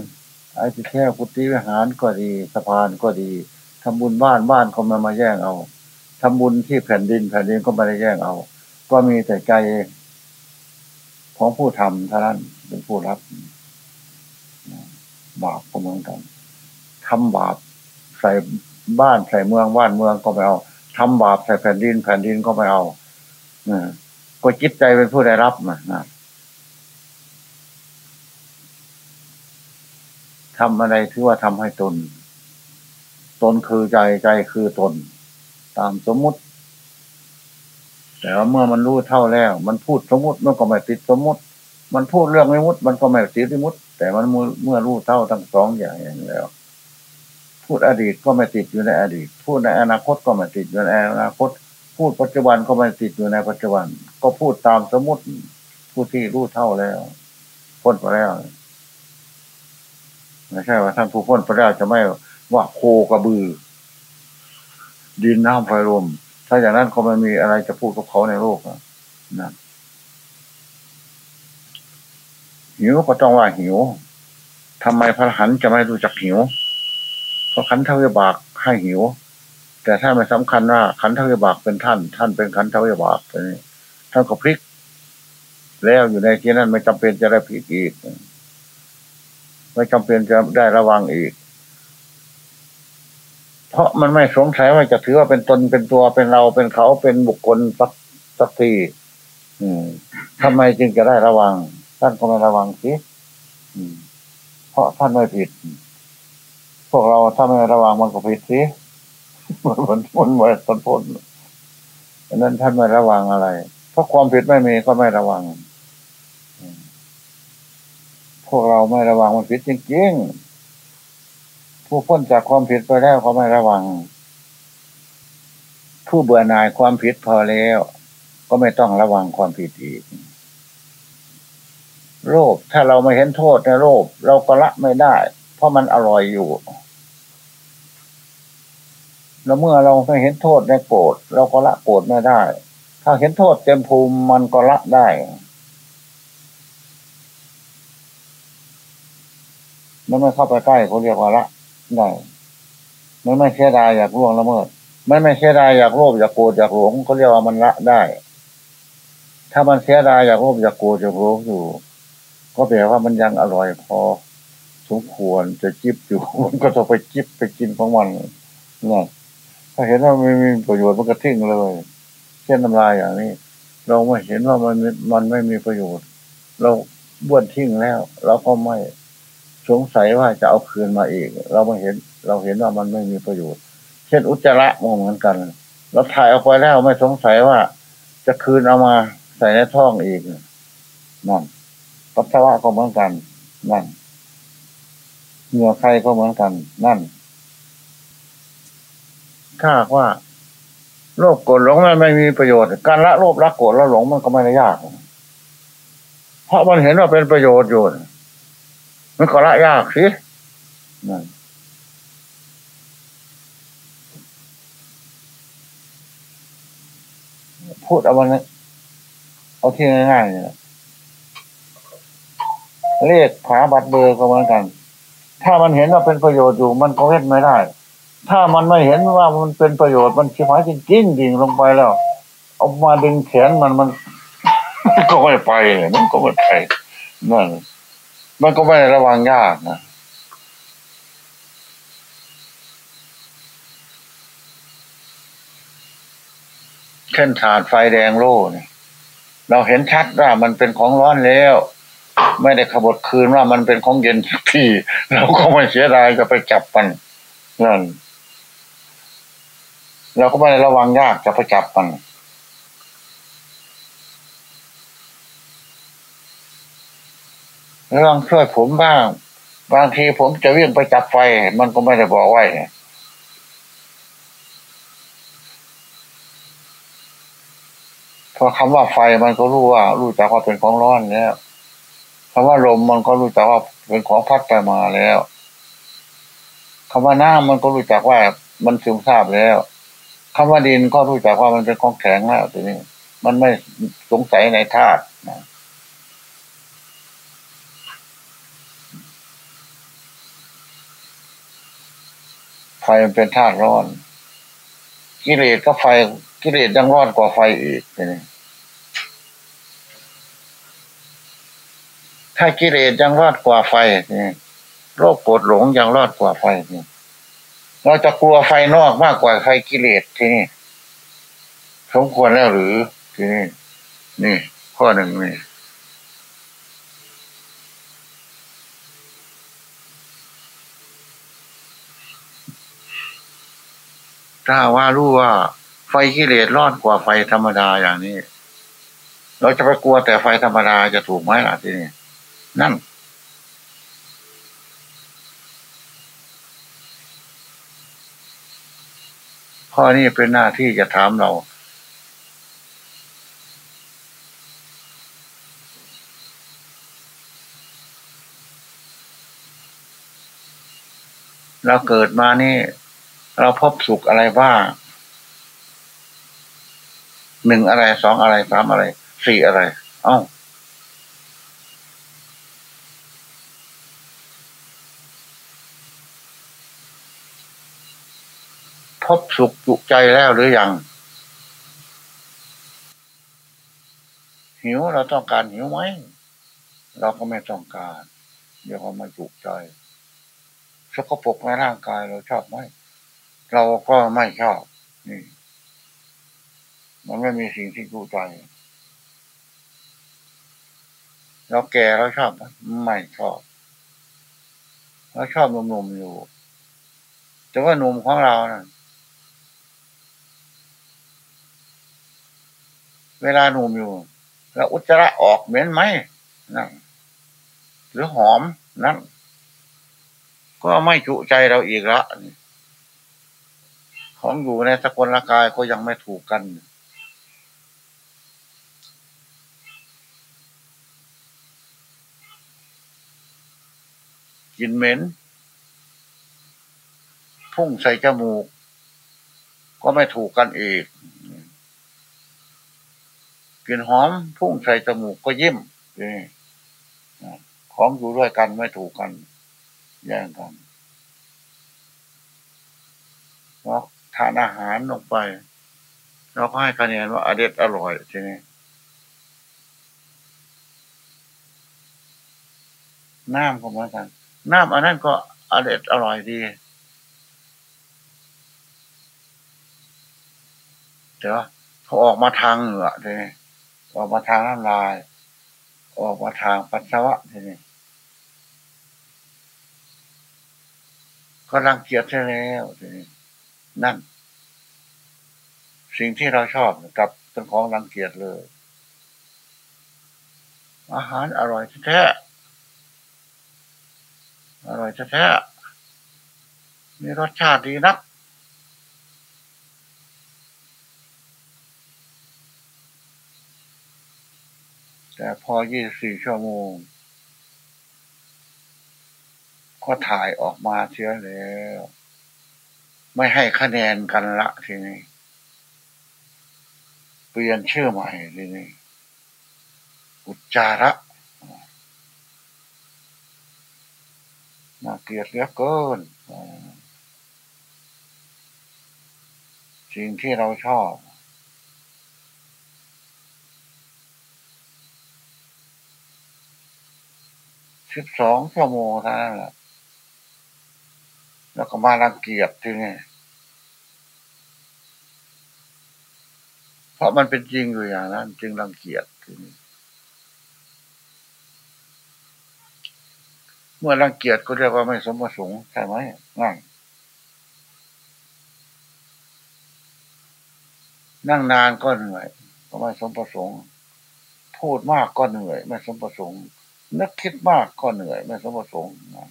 ไอ้ที่แค่กุฏิวิหารก็ดีสะพานก็ดีทำบุญบ้านบ้านก็มามาแย่งเอาทำบุญที่แผ่นดินแผ่นดินก็ไม่ได้แย่งเอา ก็มีแต่ใจ ของผู้ทำเท่านั้นเป็นผู้รับบาปก็เหมือนกันทำบาปใส่บ้านใส่เมืองบ้านเมืองก็ไม่เอาทำบาปใส่แผ่นดินแผ่นดินก็ไม่เอาก็จิตใจเป็นผู้ได้รับนะทำอะไรที่ว่าทำให้ตน ตนคือใจใจคือตน ตามสมมุติ แต่ว่าเมื่อมันรู้เท่าแล้ว มันพูดสมมติมันก็ไม่ติดสมมติ มันพูดเรื่องไม่มุดมันก็ไม่ติดสมมติ แต่มันเมื่อรู้เท่าทั้งสองอย่างอย่างแล้ว พูดอดีตก็ไม่ติดอยู่ในอดีต พูดในอนาคตก็ไม่ติดอยู่ในอนาคต พูดปัจจุบันก็ไม่ติดอยู่ในปัจจุบัน ก็พูดตามสมมติผู้ที่รู้เท่าแล้วพ้นไปแล้วไม่ใช่ว่าท่านผู้พ้นไปแล้วจะไม่ว่าโคกระบือ ดินน้ำไฟลม ถ้าอย่างนั้นเขาไม่มีอะไรจะพูดกับเขาในโลกนะหิวก็ต้องว่าหิวทำไมพระหันจะไม่รู้จักหิว เพราะขันเทวบากให้หิว แต่ถ้าไม่สำคัญว่าขันธวิบากเป็นท่าน ท่านเป็นขันธวิบากนี่ท่านก็พลิก แล้วอยู่ในที่นั้นไม่จำเป็นจะได้ผิดอีก ไม่จำเป็นจะได้ระวังอีก เพราะมันไม่สงสัยว่าจะถือว่าเป็นตนเป็นตัวเป็นเราเป็นเขาเป็นบุคคลสักสักทีทำไมจึงจะได้ระวัง ท่านก็ไม่ระวังสิเพราะท่านไม่ผิด พวกเราถ้าไม่ระวังมันก็ผิดสิมันมันมันมันพ้นอันนั้นท่านไม่ระวังอะไร เพราะความผิดไม่มีก็ไม่ระวัง พวกเราไม่ระวังมันผิดจริงๆ ผู้พ้นจากความผิดไปแล้วเขาไม่ระวัง ผู้เบื่อหน่ายความผิดพอแล้ว ก็ไม่ต้องระวังความผิดอีก โลภถ้าเราไม่เห็นโทษในโลภเราก็ละไม่ได้ เพราะมันอร่อยอยู่ แล้วเมื่อเราไม่เห็นโทษในโกรธเราก็ละโกรธไม่ได้ ถ้าเห็นโทษเต็มภูมิมันก็ละได้มันไม่เข้าไปใกล้เขาเรียกว่าละ ได้มันไม่เสียดายอยากล่วงละเมิด มันไม่เสียดายอยากโลภอยากโกรธอยากหลงเขาเรียกว่ามันละได้ ถ้ามันเสียดายอยากโลภอยากโกรธอยากหลงอยู่ ก็แปลว่ามันยังอร่อยพอสมควรจะจิบอยู่มันก็ต้องไปจิบไปกินของมันนี่ถ้าเห็นว่าไม่มีประโยชน์มันก็ทิ้งเลย เช่นน้ำลายอย่างนี้ เราไม่เห็นว่ามันมันไม่มีประโยชน์ เราบ้วนทิ้งแล้ว เราก็ไม่ สงสัยว่าจะเอาคืนมาอีก เราไม่เห็น เราเห็นว่ามันไม่มีประโยชน์ เช่นอุจจาระมองเหมือนกันเราถ่ายเอาไปแล้วไม่สงสัยว่า จะคืนเอามาใส่ในท้องอีกนั่นปัสสาวะก็เหมือนกัน นั่นเหงื่อใครก็เหมือนกัน นั่นถ้าว่าโลภโกรธหลงมันไม่มีประโยชน์ การละโลภละโกรธละหลงมันก็ไม่ได้ยาก เพราะมันเห็นว่าเป็นประโยชน์อยู่ มันก็ละยากสิพูดเอาวันนี้เอาที่ง่ายๆเนี่ยเรียกขาบัตรเบอร์ก็เหมือนกัน ถ้ามันเห็นว่าเป็นประโยชน์อยู่ มันก็เว้นไม่ได้ ถ้ามันไม่เห็นว่ามันเป็นประโยชน์มันชิบหายจริงจริงดิ่งลงไปแล้ว เอามาดึงแขนมันมันก็ไม่ไปมันก็ไม่ไปนั่น มันก็ไม่ระวังยากนะเช่นฐานไฟแดงโล่เนี่ยเราเห็นชัดว่ามันเป็นของร้อนแล้ว ไม่ได้ขบฏคืนว่ามันเป็นของเย็นทีเราก็ไม่เสียดายจะไปจับมันนั่นเราก็ไม่ได้ระวังยากจะไปจับมัน ลองช่วยผมบ้าง บางทีผมจะวิ่งไปจับไฟ มันก็ไม่ได้บอกไว้เพราะคำว่าไฟมันก็รู้ว่า รู้จักว่าเป็นของร้อนแล้วคำว่าลมมันก็รู้จักว่าเป็นของพัดไปมาแล้วคำว่าน้ำมันก็รู้จักว่ามันซึมซาบแล้วคำว่าดินก็รู้จักว่ามันเป็นของแข็งแล้วทีนี้มันไม่สงสัยในธาตุนะ ไฟมันเป็นธาตุร้อน กิเลสก็ไฟกิเลสยังร้อนกว่าไฟอีกนี่ถ้ากิเลสยังรอดกว่าไฟนี่โรคปวดหลงยังรอดกว่าไฟนี่เราจะกลัวไฟนอกมากกว่าไฟกิเลสที่นี่สมควรแล้วหรือที่นี่นี่ ข้อหนึ่งนี่ ถ้าว่ารู้ว่าไฟกิเลสรอดกว่าไฟธรรมดาอย่างนี้ เราจะไปกลัวแต่ไฟธรรมดาจะถูกไหมล่ะที่นี่นั่น ข้อนี้เป็นหน้าที่จะถามเราเราเกิดมานี่ เราพบสุขอะไรบ้างหนึ่งอะไรสองอะไรสามอะไรสี่อะไร เอ้าพบสุขจุใจแล้วหรือยัง หิวเราต้องการหิวไหมเราก็ไม่ต้องการ เดี๋ยวเรามันจุใจสกปรกในร่างกายเราชอบไหม เราก็ไม่ชอบนี่มันไม่มีสิ่งที่จุใจ เราแก่เราชอบไม่ชอบเราชอบหนุ่มๆอยู่ แต่ว่าหนุ่มของเรานะ่ะ เวลาหนุ่มอยู่ แล้วอุจจาระออกเหม็นไหมนั่นหรือหอมนั่นก็ไม่จุใจเราอีกละ ของอยู่ในสกลกายก็ยังไม่ถูกกัน กินเหม็น พุ่งใส่จมูก ก็ไม่ถูกกันอีกกลิ่นหอมพุ่งใส่จมูกก็ยิ้มของอยู่ด้วยกันไม่ถูกกัน แย่งกันเรา ทานอาหารลงไป เราก็ให้คะแนนว่าอเด็ดอร่อยทีนี้น้ำก็เหมือนกันน้ำอันนั้นก็อเด็ดอร่อยดีแต่ว่าพอออกมาทางเหนือทีนี้ออกมาทางน้ำลาย ออกมาทางปัสสาวะทีนี้ก็รังเกียจใช่แล้วทีนี้ นั่น สิ่งที่เราชอบกับเป็นของรังเกียจเลย อาหารอร่อยแท้อร่อยแท้มีรสชาติดีนักแต่พอยี่สี่ชั่วโมง ก็ถ่ายออกมาเชียแล้ว ไม่ให้คะแนนกันละทีนี้เปลี่ยนชื่อใหม่ทีนี้อุจจาระน่าเกลียดเหลือเกินสิ่งที่เราชอบสิบสองชั่วโมงเท่านั้นแหละ แล้วก็มารังเกียจทีนี้เพราะมันเป็นจริงอยู่อย่างนั้น จึงรังเกียจทีนี้เมื่อรังเกียจก็เรียกว่าไม่สมประสงค์ใช่ไหมง่ายนั่งนานก็เหนื่อยก็ไม่สมประสงค์ พูดมากก็เหนื่อย ไม่สมประสงค์นึกคิดมากก็เหนื่อย ไม่สมประสงค์นะ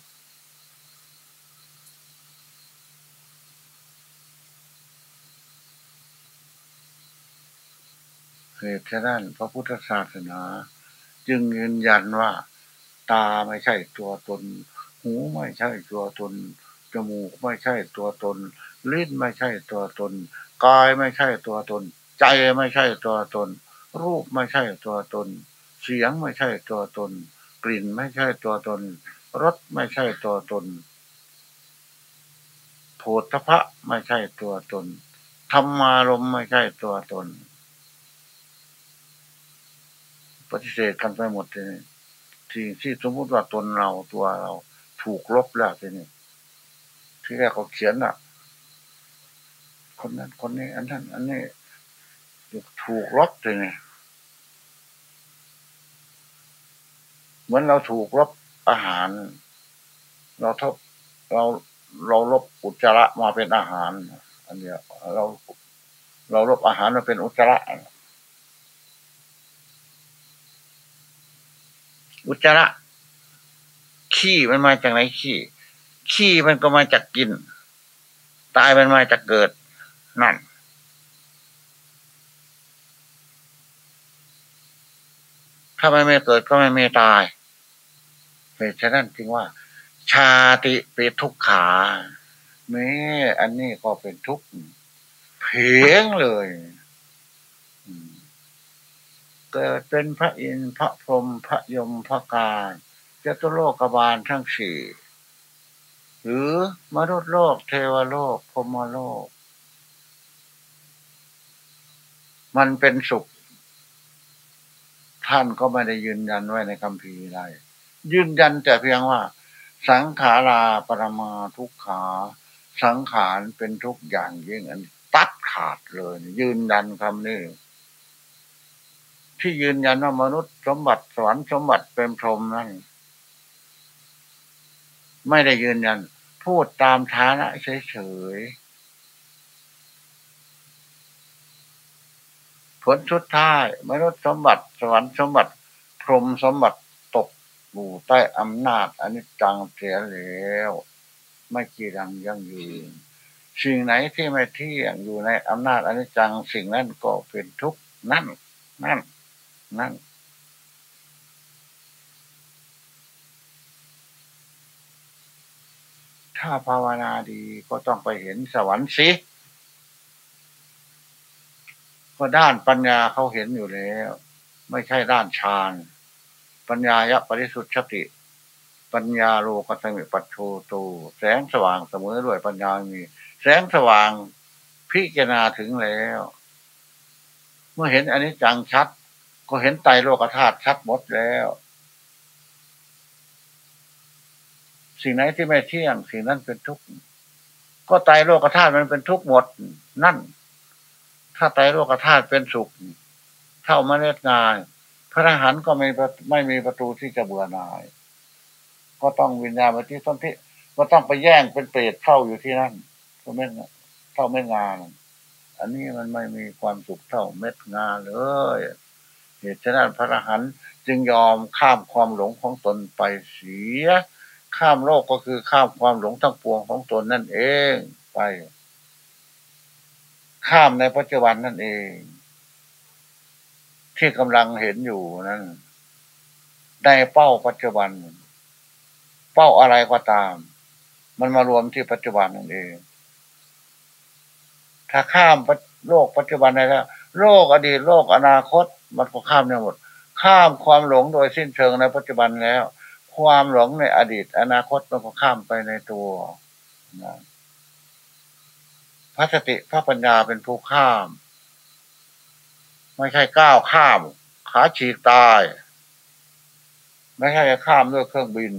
เหตุฉะนั้นพระพุทธศาสนา จึงยืนยันว่า ตาไม่ใช่ตัวตน หูไม่ใช่ตัวตน จมูกไม่ใช่ตัวตน ลิ้นไม่ใช่ตัวตน กายไม่ใช่ตัวตน ใจไม่ใช่ตัวตน รูปไม่ใช่ตัวตน เสียงไม่ใช่ตัวตน กลิ่นไม่ใช่ตัวตน รสไม่ใช่ตัวตนโผฏฐะไม่ใช่ตัวตนธรรมารมไม่ใช่ตัวตน ปฏิเสธกันไปหมดเลยที่ที่สมมติว่าตนเราตัวเราถูกลบแล้วทีนี้ที่แรกเขาเขียนอะ คนนั้นคนนี้ อันนั้น อันนี้ถูกลบเลยเนี่ยเหมือนเราถูกลบอาหาร เราทบเราเราลบอุจจาระมาเป็นอาหาร อันเนี้ยเราเราลบอาหารมาเป็นอุจจาระ อุจจาระขี้มันมาจากไหนขี้ขี้มันก็มาจากกิน ตายมันมาจากเกิด นั่น ถ้าไม่ไม่เกิดก็ไม่ไม่ตายเหตุฉะนั้นจึงว่า ชาติเป็นทุกขาแม้อันนี้ก็เป็นทุกข์เพียงเลย เกิดเป็นพระอินทร์พระพรหมพระยมพระการจตุโลกบาลทั้งสี่หรือมนุษย์โลกเทวโลกพรหมโลก มันเป็นสุข ท่านก็ไม่ได้ยืนยันไว้ในคำพีใดยืนยันแต่เพียงว่า สังขาราปรมาทุกขา สังขารเป็นทุกอย่างยิ่งอันตัดขาดเลย ยืนยันคำนี้ ที่ยืนยันว่ามนุษย์สมบัติสวรรค์สมบัติเป็นพรหมนั่น ไม่ได้ยืนยัน พูดตามฐานะเฉยๆผลชุดท้าย มนุษย์สมบัติสวรรค์สมบัติ พรหมสมบัติตกอยู่ใต้อำนาจอนิจจังเสียแล้วไม่กีรังยั่งยืนสิ่งไหนที่ไม่เที่ยงอยู่ในอำนาจอนิจจังสิ่งนั้นก็เป็นทุกข์นั่นนั่น นั่นถ้าภาวนาดีก็ต้องไปเห็นสวรรค์สิก็ด้านปัญญาเขาเห็นอยู่แล้ว ไม่ใช่ด้านฌานปัญญายะปริสุทธิติ ปัญญาโลกสมิปัจโชตูแสงสว่างเสมอด้วยปัญญามี แสงสว่างพิจารณาถึงแล้ว เมื่อเห็นอันนี้จังชัด ก็เห็นไตโลกธาตุชัดหมดแล้ว สิ่งไหนที่ไม่เที่ยง สิ่งนั้นเป็นทุกข์ก็ไตโลกธาตุมันเป็นทุกข์หมด นั่น ถ้าไตโลกธาตุเป็นสุข เท่าเมล็ดงานพระทหารก็ไม่ไม่มีประตูที่จะเบื่อหน่าย ก็ต้องวิญญาณไปที่ต้นที่ก็ต้องไปแย่งเป็นเปรตเข้าอยู่ที่นั่นก็ไม่เท่าเม็ดงาน อันนี้มันไม่มีความสุขเท่าเม็ดงานเลย เหตุฉะนั้นพระอรหันต์จึงยอมข้ามความหลงของตนไปเสีย ข้ามโลกก็คือข้ามความหลงทั้งปวงของตนนั่นเองไป ข้ามในปัจจุบันนั่นเอง ที่กำลังเห็นอยู่นั้นในเป้าปัจจุบัน เป้าอะไรก็ตาม มันมารวมที่ปัจจุบันนั่นเอง ถ้าข้ามโลกปัจจุบันได้แล้วโลกอดีตโลกอนาคต มันก็ข้ามได้หมด ข้ามความหลงโดยสิ้นเชิงในปัจจุบันแล้ว ความหลงในอดีต อนาคตมันก็ข้ามไปในตัวนะพระสติพระปัญญาเป็นผู้ข้าม ไม่ใช่ก้าวข้าม ขาฉีกตาย ไม่ใช่ข้ามด้วยเครื่องบิน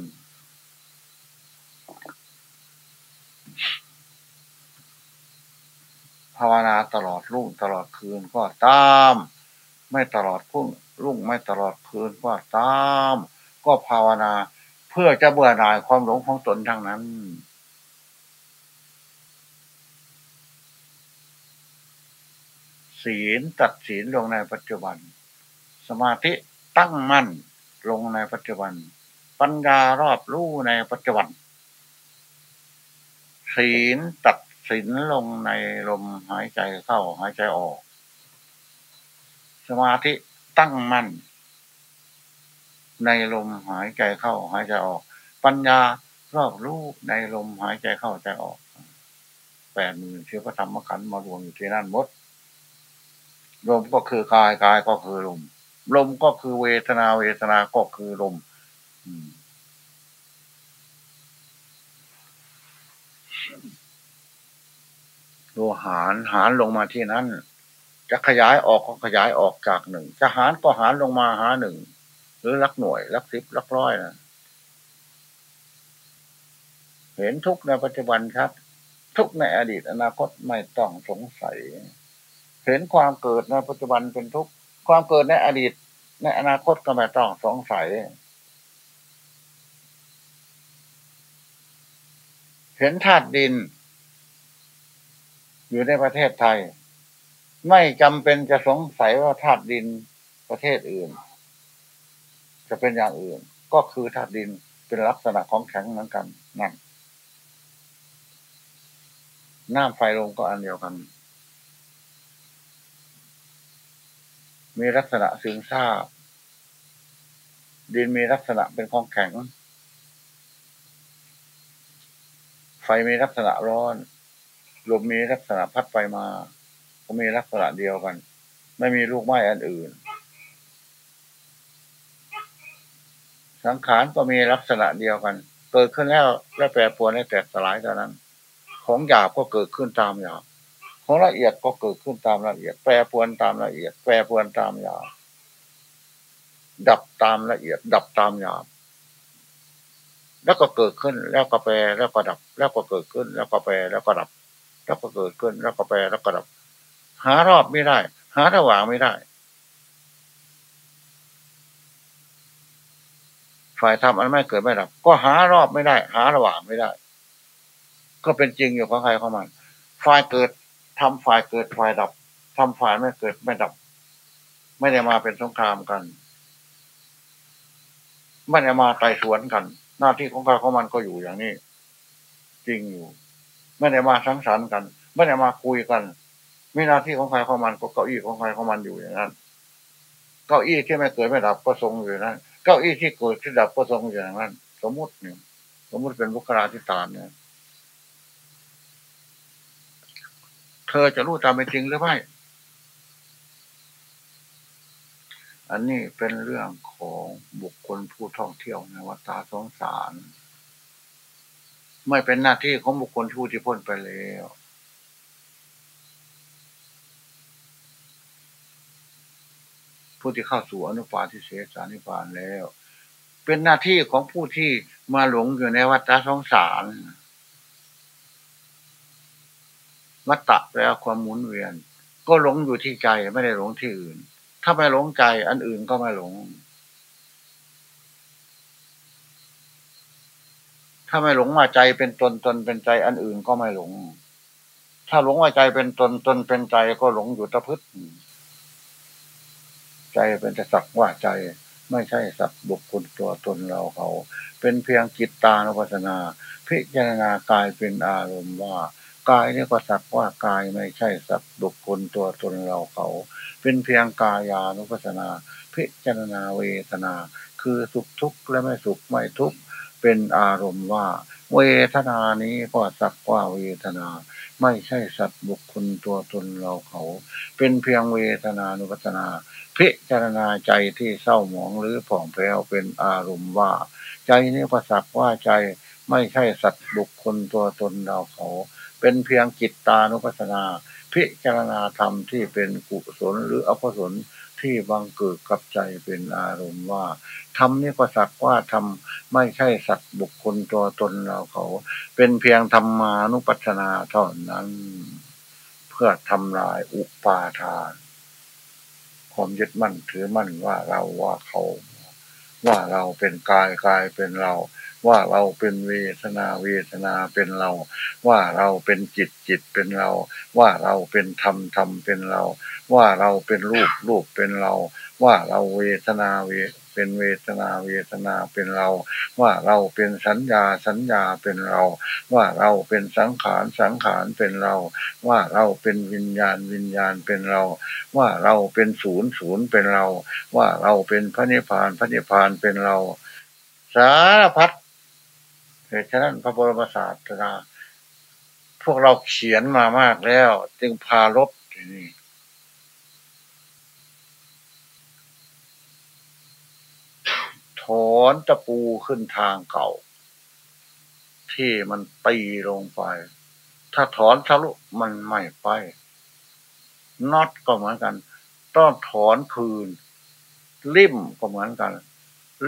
ภาวนาตลอดรุ่งตลอดคืนก็ตาม ไม่ตลอดพุ่งรุ่งไม่ตลอดคืนก็ตาม ก็ภาวนา เพื่อจะเบื่อหน่ายความหลงของตนทั้งนั้น ศีลตัดศีลลงในปัจจุบัน สมาธิตั้งมั่นลงในปัจจุบัน ปัญญารอบรู้ในปัจจุบัน ศีลตัดศีลลงในลมหายใจเข้าหายใจออก สมาธิตั้งมั่น ในลมหายใจเข้าหายใจออก ปัญญารอบรู้ในลมหายใจเข้าใจออกแปดหมื่นเชื้อพระธรรมขันธ์มารวมอยู่ที่นั่นหมดลมก็คือกายกายก็คือลมลมก็คือเวทนาเวทนาก็คือลมโลหารหารลงมาที่นั้น จะขยายออกก็ขยายออกจากหนึ่งจะหารก็หารลงมาหาหนึ่งหรือลักหน่วยลักสิบลักร้อยนะเห็นทุกในปัจจุบันครับทุกในอดีตอนาคตไม่ต้องสงสัย เห็นความเกิดในปัจจุบันเป็นทุกความเกิดในอดีต ในอนาคตก็ไม่ต้องสงสัย เห็นธาตุดิน อยู่ในประเทศไทย ไม่จำเป็นจะสงสัยว่าธาตุดินประเทศอื่น จะเป็นอย่างอื่น ก็คือธาตุดินเป็นลักษณะของแข็งเหมือนกันนั่นน้ำไฟลมก็อันเดียวกัน มีลักษณะซึมซาบดินมีลักษณะเป็นของแข็ง ไฟมีลักษณะร้อน ลมมีลักษณะพัดไปมา ก็มีลักษณะเดียวกัน ไม่มีลูกไม้อันอื่น สังขารก็มีลักษณะเดียวกัน เกิดขึ้นแล้วและแปรปรวนให้แตกสลายเท่านั้น ของหยาบก็เกิดขึ้นตามหยาบของละเอียดก็เกิดขึ้นตามละเอียด แปรปรวนตามละเอียด แปรปรวนตามหยาบดับตามละเอียด ดับตามหยาบแล้วก็เกิดขึ้น แล้วก็แปรแล้วก็ดับ แล้วก็เกิดขึ้น แล้วก็แปรแล้วก็ดับ แล้วก็เกิดขึ้น แล้วก็แปรแล้วก็ดับ หารอบไม่ได้ หาระหว่างไม่ได้ ฝ่ายทำอันไม่เกิดไม่ดับ ก็หารอบไม่ได้ หาระหว่างไม่ได้ ก็เป็นจริงอยู่ของใครของมัน ฝ่ายเกิดทำฝ่ายเกิดฝ่ายดับทำฝ่ายไม่เกิดไม่ดับ ไม่ได้มาเป็นสงครามกัน ไม่ได้มาไต่สวนกัน หน้าที่ของใครของมันก็อยู่อย่างนี้ จริงอยู่ ไม่ได้มาสังสรรค์กัน ไม่ได้มาคุยกัน ม่หน้าที่ของใครของมันก็เก้าอี้ของใครของมันอยู่อย่างนั้น เก้าอี้ที่ไม่เกิดไม่ดับก็ทรงอยู่นั้นเก้าอี้ที่เกิดที่ดับก็ทรงอย่างนั้น สมมุติเนี่ยสมมุติเป็นบุคลาธิตานเนี่ยเธอจะรู้ตามเป็นจริงหรือไม่อันนี้เป็นเรื่องของบุคคลผู้ท่องเที่ยวในวัฏสงสาร ไม่เป็นหน้าที่ของบุคคลผู้ที่พ้นไปแล้ว ผู้ที่เข้าสู่อนุปาทิเสสานิพานแล้ว เป็นหน้าที่ของผู้ที่มาหลงอยู่ในวัฏสงสารวัฏฏะแปลความหมุนเวียน ก็หลงอยู่ที่ใจไม่ได้หลงที่อื่น ถ้าไม่หลงใจอันอื่นก็ไม่หลง ถ้าไม่หลงว่าใจเป็นตนตนเป็นใจอันอื่นก็ไม่หลง ถ้าหลงว่าใจเป็นตนตนเป็นใจก็หลงอยู่ตะพึด ใจเป็นแต่สักว่าใจ ไม่ใช่สักบุคคลตัวตนเราเขา เป็นเพียงจิตตานุปัสนา พิจารณากายเป็นอารมณ์ว่ากายนี่ก็สักว่ากายไม่ใช่สักบุคคลตัวตนเราเขา เป็นเพียงกายานุปัสนา พิจารณาเวทนา คือสุขทุกข์และไม่สุขไม่ทุกข์เป็นอารมณ์ว่า เวทนานี้ก็สักว่าเวทนา ไม่ใช่สัตว์บุคคลตัวตนเราเขา เป็นเพียงเวทนานุปัสนา พิจารณาใจที่เศร้าหมองหรือผ่องแผ้วเป็นอารมณ์ว่า ใจนี้ประสักว่าใจไม่ใช่สัตว์บุคคลตัวตนเราเขา เป็นเพียงจิตตานุปัสนา พิจารณาธรรมที่เป็นกุศลหรืออกุศล ที่บังเกิดกับใจเป็นอารมณ์ว่าธรรมนี่ก็สักว่าธรรมไม่ใช่สัตว์บุคคลตัวตนเราเขา เป็นเพียงธรรมานุปัสสนาเท่านั้น เพื่อทำลายอุปาทานความยึดมั่นถือมั่นว่าเราว่าเขา ว่าเราเป็นกายกายเป็นเรา ว่าเราเป็นเวทนาเวทนาเป็นเรา ว่าเราเป็นจิตจิตเป็นเรา ว่าเราเป็นธรรมธรรมเป็นเรา ว่าเราเป็นรูปรูปเป็นเรา ว่าเราเวทนาเวเป็นเวทนาเวทนาเป็นเรา ว่าเราเป็นสัญญาสัญญาเป็นเรา ว่าเราเป็นสังขารสังขารเป็นเรา ว่าเราเป็นวิญญาณวิญญาณเป็นเรา ว่าเราเป็นศูนย์ศูนย์เป็นเรา ว่าเราเป็นพระนิพพานพระนิพพานเป็นเรา สารพัด เหตุฉะนั้นพระบรมศาสดาพวกเราเขียนมามากแล้ว จึงพาลบที่นี่ถอนตะปูขึ้นทางเก่า ที่มันตีลงไป ถ้าถอนทะลุมันไม่ไปน็อตก็เหมือนกัน ต้องถอนคืน ริมก็เหมือนกัน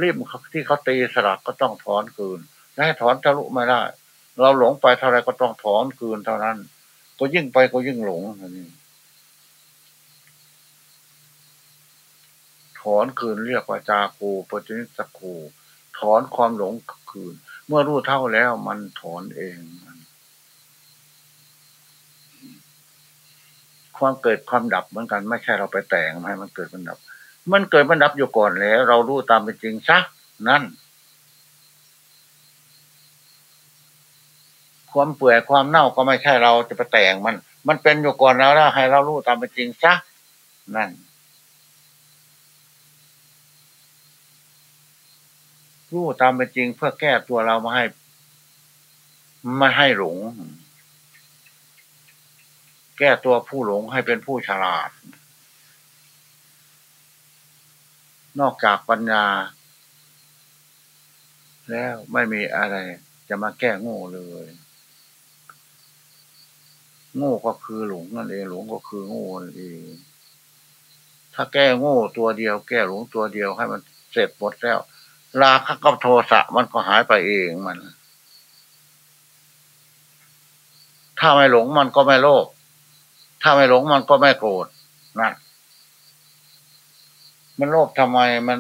ริมที่เขาตีสลักก็ต้องถอนคืน ให้ถอนทะลุไม่ได้ เราหลงไปเท่าไรก็ต้องถอนคืนเท่านั้น ก็ยิ่งไปก็ยิ่งหลงนี่ถอนคืนเรียกว่าจาคูปัจจิสคูถอนความหลงคืน เมื่อรู้เท่าแล้วมันถอนเองความเกิดความดับเหมือนกันไม่ใช่เราไปแต่งให้มันเกิดมันดับ มันเกิดมันดับอยู่ก่อนแล้ว เรารู้ตามเป็นจริงซะนั่น ความเปื่อยความเน่าก็ไม่ใช่เราจะไปแต่งมัน มันเป็นอยู่ก่อนแล้วแล้วให้เรารู้ตามเป็นจริงซะนั่นรู้ตามเป็นจริงเพื่อแก้ตัวเรามาให้ไม่ให้หลง แก้ตัวผู้หลงให้เป็นผู้ฉลาด นอกจากปัญญา แล้วไม่มีอะไรจะมาแก้โง่เลย โง่ก็คือหลงนั่นเองหลงก็คือโง่นั่นเองถ้าแก้โง่ตัวเดียว แก้หลงตัวเดียวให้มันเสร็จหมดแล้ว ราคะกับโทสะมันก็หายไปเองมัน ถ้าไม่หลงมันก็ไม่โลภถ้าไม่หลงมันก็ไม่โกรธนะมันโลภทำไมมัน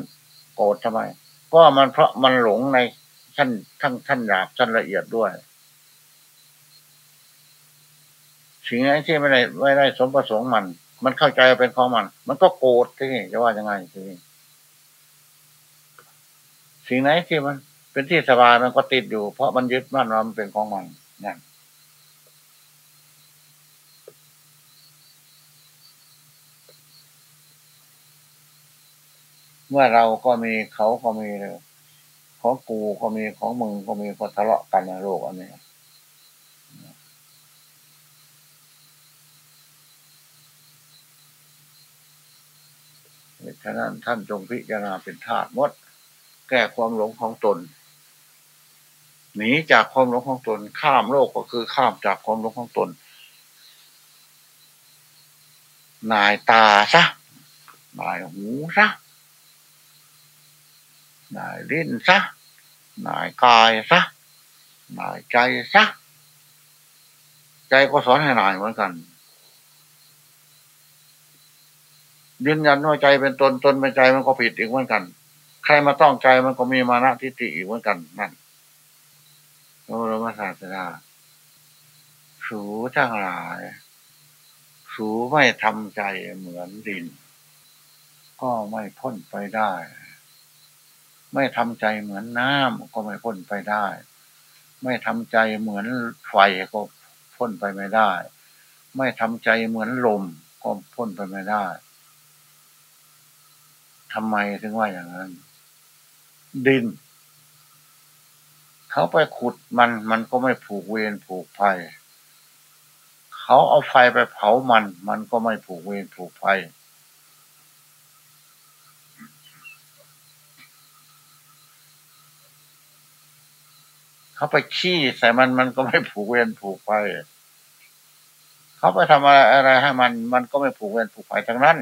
โกรธทำไม ก็มันเพราะมันหลงในชั้นทั้งชั้นหยาบชั้นละเอียดด้วย สิ่งไหนที่ไม่ได้ไม่ได้สมประสงค์มัน มันเข้าใจเป็นของมัน มันก็โกรธที่จะว่ายังไงทีสิ่งไหนที่มัน เป็นที่สบายมันก็ติดอยู่ เพราะมันยึดมั่นว่ามันเป็นของมันนั่นเมื่อเราก็มีเขาก็มีเลยของกูก็มีของมึงก็มีคนทะเลาะกันในโลกอันนี้ ฉะนั้นท่านจงพิจารณาเป็นธาตุมด แก้ความหลงของตน หนีจากความหลงของตน ข้ามโลกก็คือข้ามจากความหลงของตน นายตาซะนายหูซะนายลิ้นซะนายกายซะนายใจซะใจก็สอนให้นายเหมือนกัน ยืนยันว่าใจเป็นตนตนเป็นใจมันก็ผิดอีกเหมือนกัน ใครมาต้องใจมันก็มีมานะทิฏฐิอีกเหมือนกันนั่นพระบรมศาสดาสูทั้งหลาย สูไม่ทำใจเหมือนดิน ก็ไม่พ้นไปได้ ไม่ทำใจเหมือนน้ำก็ไม่พ้นไปได้ ไม่ทำใจเหมือนไฟก็พ้นไปไม่ได้ ไม่ทำใจเหมือนลมก็พ้นไปไม่ได้ ทำไมถึงว่าอย่างนั้น ดิน เขาไปขุดมันมันก็ไม่ผูกเวรผูกภัยเขาเอาไฟไปเผามัน มันก็ไม่ผูกเวรผูกภัยเขาไปขี้ใส่มันมันก็ไม่ผูกเวรผูกภัยเขาไปทำอะไรอะไรให้มัน มันก็ไม่ผูกเวรผูกภัยทั้งนั้น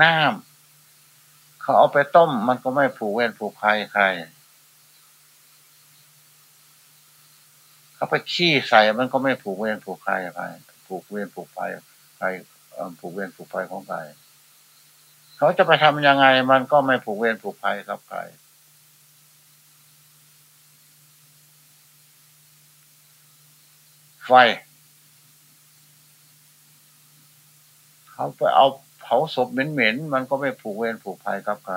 น้ำเขาเอาไปต้ม มันก็ไม่ผูกเวรผูกภัยใคร เขาไปขี้ใส่มันก็ไม่ผูกเวรผูกภัยใครผูกเวรผูกภัยใครผูกเวรผูกภัยของใครเขาจะไปทำยังไง มันก็ไม่ผูกเวรผูกภัยกับใครไฟ เขาไปเอาาศพเหม็นๆมันก็ไม่ผูกเวรผูกภัยกับใคร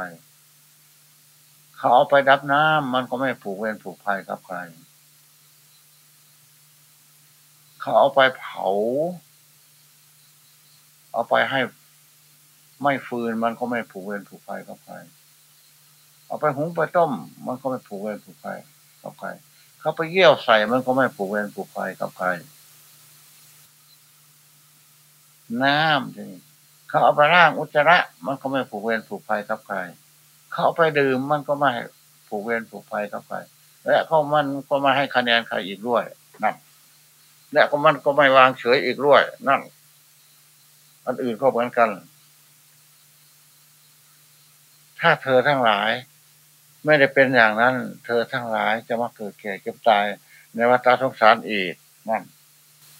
เขาเอาไปดับน้ำมันก็ไม่ผูกเวรผูกภัยกับใคร เขาเอาไปเผา เอาไปให้ไม่ฟืนมันก็ไม่ผูกเวรผูกภัยกับใคร เอาไปหุงไปต้ม มันก็ไม่ผูกเวรผูกภัยกับใคร เขาไปเยี่ยวใส่มันก็ไม่ผูกเวรผูกภัยกับใครน้ำที เขาเอาไปร่างอุจจาระ มันก็ไม่ผูกเวรผูกภัยกับใคร เขาเอาไปดื่มมันก็ไม่ผูกเวรผูกภัยกับใคร และเขามันก็มาให้คะแนนใครอีกด้วยนั่นและก็มันก็ไม่วางเฉยอีกด้วย นั่น อันอื่นก็เหมือนกัน ถ้าเธอทั้งหลาย ไม่ได้เป็นอย่างนั้น เธอทั้งหลายจะมาเกิดแก่เก็บตาย ในวัฏสงสารอีกนั่น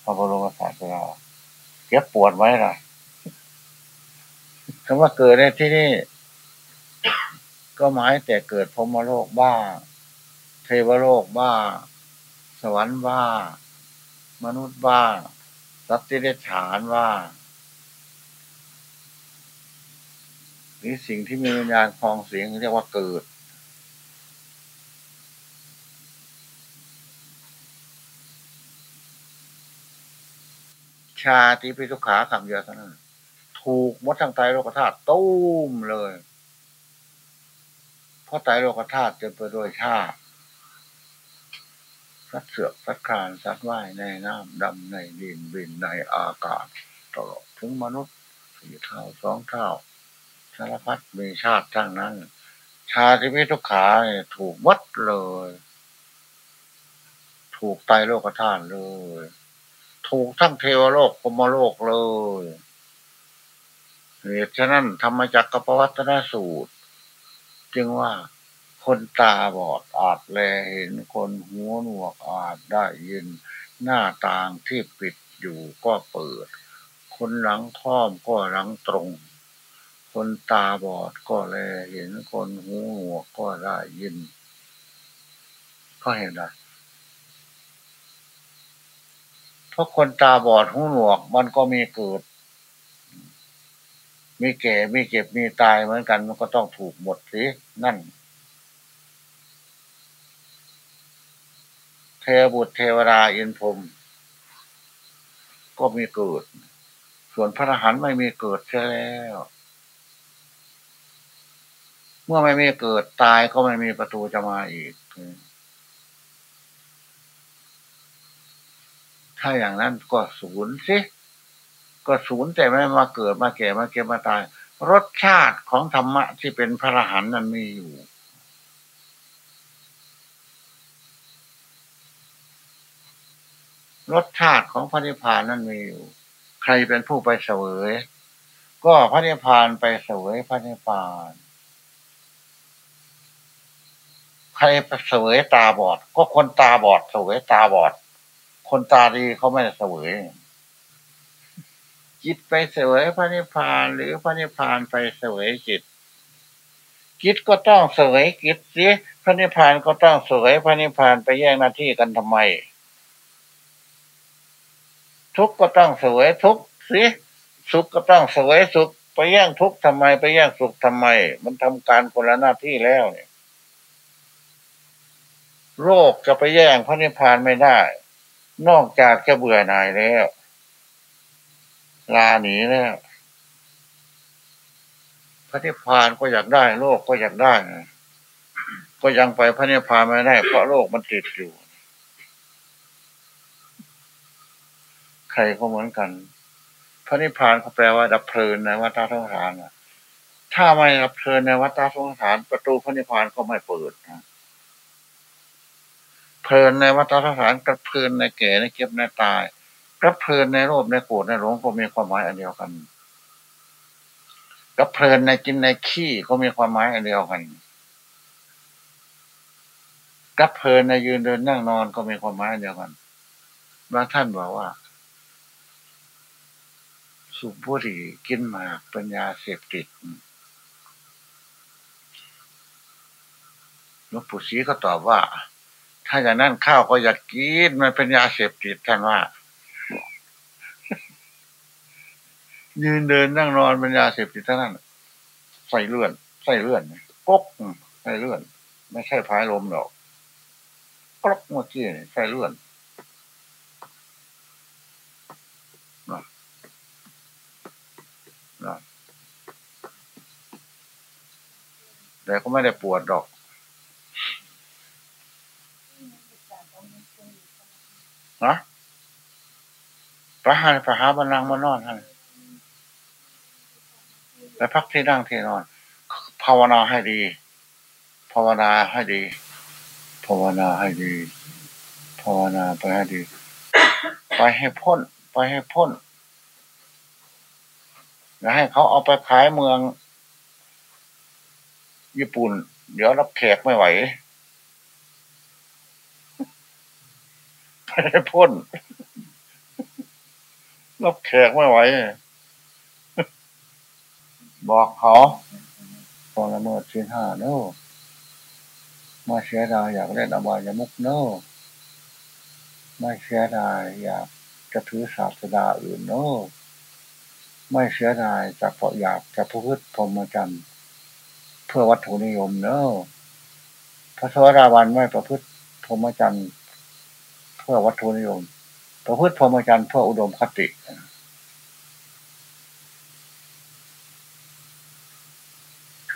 พระบรมศาสดาเก็บปวดไว้ล่ะ คำว่าเกิดในที่นี่ก็หมายแต่เกิดพมโลกบ้าเทวโลกบ้าสวรรค์บ้ามนุษย์บ้าสัตว์ที่ได้ฐานว่าหรือสิ่งที่มีวิญญาณคลองเสียงเรียกว่าเกิด ชาติพิทุขาคำเดียวเท่านั้น ถูกมดทั้งไตโลกธาตุตุ้มเลย เพราะไตโลกธาตุเต็มไปด้วยชาติสัตว์เสือกสัตว์คานสัตว์ว่ายในน้ำดำในดินบินในอากาศตลอดถึงมนุษย์สี่เท่าสองเท่าสารพัดมีชาติทั้งนั้น ชาติพิทุกขาถูกวัดเลย ถูกไตโลกธาตุเลย ถูกทั้งเทวโลกพมโลกเลย เหตุฉะนั้นธรรมจักรกปวัตนสูตร จึงว่าคนตาบอดอาจแลเห็นคนหัวหนวกอาจได้ยินหน้าต่างที่ปิดอยู่ก็เปิด คนหลังค้อมก็หลังตรง คนตาบอดก็แลเห็นคนหูหนวกก็ได้ยินก็เห็นได้เพราะคนตาบอดหูหนวกมันก็มีเกิด มีแก่มีเก็บมีตายเหมือนกัน มันก็ต้องถูกหมดสินั่น เทวบุตรเทวดาอินพรมก็มีเกิด ส่วนพระอรหันต์ไม่มีเกิดใช่แล้ว เมื่อไม่มีเกิดตายก็ไม่มีประตูจะมาอีก ถ้าอย่างนั้นก็ศูนย์สิ ก็ศูนย์แต่ไม่มาเกิดมาแก่มาเก็บมาตาย รสชาติของธรรมะที่เป็นพระรหันต์นั้นมีอยู่ รสชาติของพระนิพพานนั้นมีอยู่ ใครเป็นผู้ไปเสวย ก็พระนิพพานไปเสวยพระนิพพานใครเสวยตาบอด ก็คนตาบอดเสวยตาบอด คนตาดีเขาไม่เสวย จิตไปเสวยพระนิพพานหรือพระนิพพานไปเสวยจิตจิตก็ต้องเสวยจิตสิพระนิพพานก็ต้องเสวยพระนิพพานไปแย่งหน้าที่กันทำไม ทุกก็ต้องเสวยทุกสิสุขก็ต้องเสวยสุขไปแย่งทุกทำไม ไปแย่งสุขทำไม มันทำการคนละหน้าที่แล้วเนี่ยโรคจะไปแย่งพระนิพพานไม่ได้ นอกจากจะเบื่อหน่ายแล้ว ลาหนีแล้วพระนิพพานก็อยากได้ โลกก็อยากได้ ก็ยังไปพระนิพพานไม่ได้เพราะโลกมันติดอยู่ ใครก็เหมือนกัน พระนิพพานเขาแปลว่า ดับเพลินในวัฏสงสารถ้าไม่ดับเพลินในวัฏสงสารประตูพระนิพพานก็ไม่เปิดนะเพลินในวัฏสงสารกับเพลินในแก่ในเก็บในตาย กับเพลินในโลภในโกรธในหลงก็มีความหมายอันเดียวกันกับเพลินในกินในขี้ก็มีความหมายอันเดียวกันกับเพลินในยืนเดินนั่งนอนก็มีความหมายอันเดียวกันบางท่านบอกว่าสุบุหรี่กินหมากปัญญาเสพติดหลวงปู่ศรีก็ตอบว่า ถ้าอย่างนั้นข้าวก็อยากกินมันเป็นยาเสพติดท่านว่า ยืนเดินนั่งนอนป็นยาเสพติดเท่านั้นใส่เลื่อน ใส่เลื่อนก๊กใส่เลื่อน ไม่ใช่พายลมหรอกก๊กเมื่อกี้ใส่เลื่อนแต่ก็ไม่ได้ปวดดอกนะประหารประหาบันลังมานอนฮะ ไปพักที่นั่งที่นอน ภาวนาให้ดี ภาวนาให้ดี ภาวนาให้ดี ภาวนาไปให้ดี ไปให้พ้น ไปให้พ้นแล้วให้เขาเอาไปขายเมือง ญี่ปุ่น เดี๋ยวรับแขกไม่ไหวไปให้พ้นรับแขกไม่ไหว บอกเขาพอละเมิดสินห้าเนอะมาเสียดายอยากเล่นอบายมุกเนอะไม่เสียดายอยากจะถือศาสดาอื่นเนอะไม่เสียดายจะเพราะอยากจะพูดพรหมจรรย์เพื่อวัตถุนิยมเนอะพระสวัสดาวันไม่ประพฤติพรหมจรรย์เพื่อวัตถุนิยม ประพฤติพรหมจรรย์เพื่ออุดมคติ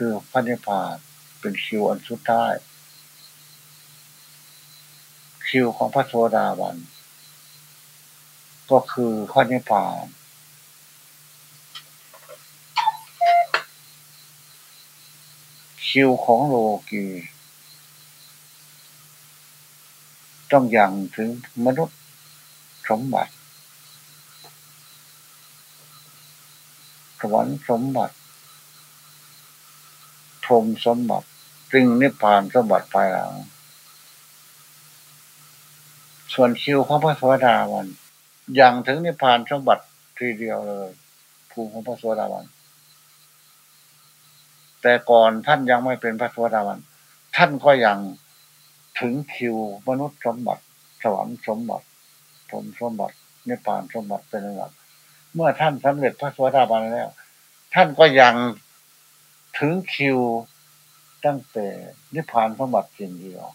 คือพระนิพพานเป็นคิวอันสุดท้าย คิวของพระโสดาบัน ก็คือพระนิพพานคิวของโลกีต้องยังถึงมนุษย์สมบัติสวรรค์สมบัติ รมสมบัติจึงนิพพานสมบัติภายหลัง ส่วนคิวของพระสวสดาวันยังถึงนิพพานสมบัติทีเดียวเลย ภูมิของพระสวสดาวัน แต่ก่อนท่านยังไม่เป็นพระสวสดาวัน ท่านก็ยังถึงคิวมนุษย์สมบัติสวรรค์สมบัติพรมสมบัตินิพพานสมบัติเป็นระดับเมื่อท่านสำเร็จพระสวสดาบันแล้ว ท่านก็ยัง ถึงคิวตั้งแต่นิพพานสมบัติสิ่งเดียว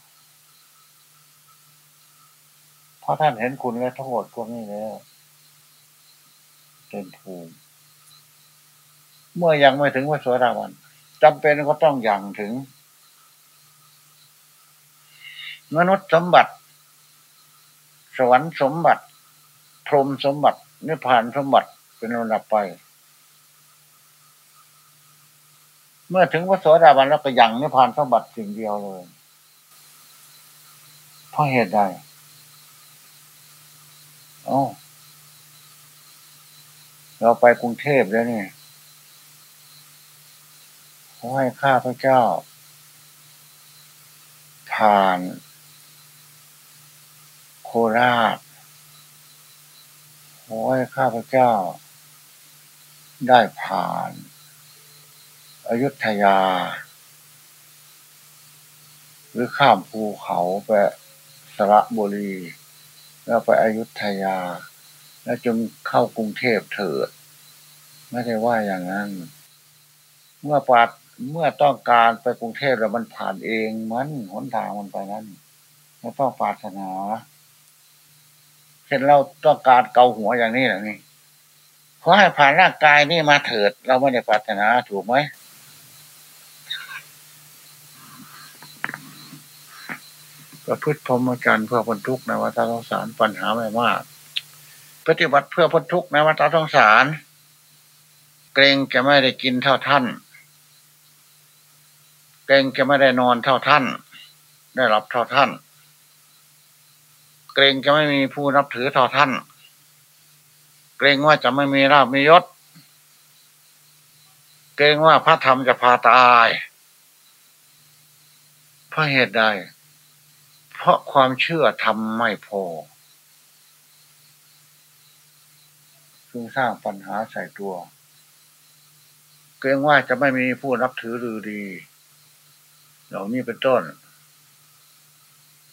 เพราะท่านเห็นคุณและทั้งหมดพวกนี้แล้วเป็นภูมิ เมื่อยังไม่ถึงพระสวสดาบันจำเป็นก็ต้องยังถึง มนุษย์สมบัติ สวรรค์สมบัติ พรหมสมบัตินิพพานสมบัติเป็นลำดับไป เมื่อถึงพระโสดาบันแล้วก็ยังนิพพานสมบัติสิ่งเดียวเลยเพราะเหตุใดโอ้เราไปกรุงเทพแล้วนี่ขอให้ข้าพระเจ้า ผ่าน โคราชขอให้ข้าพระเจ้า ได้ผ่าน อยุธยา หรือข้ามภูเขาไปสระบุรี แล้วไปอยุธยา แล้วจนเข้ากรุงเทพเถิด ไม่ได้ว่าอย่างนั้น เมื่อปัดเมื่อต้องการไปกรุงเทพแล้วมันผ่านเองมันหนทางมันไปนั้นไม่ต้องปาถนาเช่นเราต้องการเกาหัวอย่างนี้แหละนี่ขอให้ผ่านร่างกายนี่มาเถิด เราไม่ได้ปรารถนาถูกไหม ประพฤติพรหมจรรย์เพื่อพ้นทุกข์ในวัฏสงสารปัญหาไม่มาก ปฏิบัติเพื่อพ้นทุกข์ในวัฏสงสาร เกรงจะไม่ได้กินเท่าท่าน เกรงจะไม่ได้นอนเท่าท่าน ได้รับเท่าท่าน เกรงจะไม่มีผู้นับถือเท่าท่าน เกรงว่าจะไม่มีราบมียศ เกรงว่าพระธรรมจะพาตายเพราะเหตุใด เพราะความเชื่อทำไม่พอซึ่งสร้างปัญหาใส่ตัว เกรงว่าจะไม่มีผู้นับถือหรือดี เหล่านี้เป็นต้น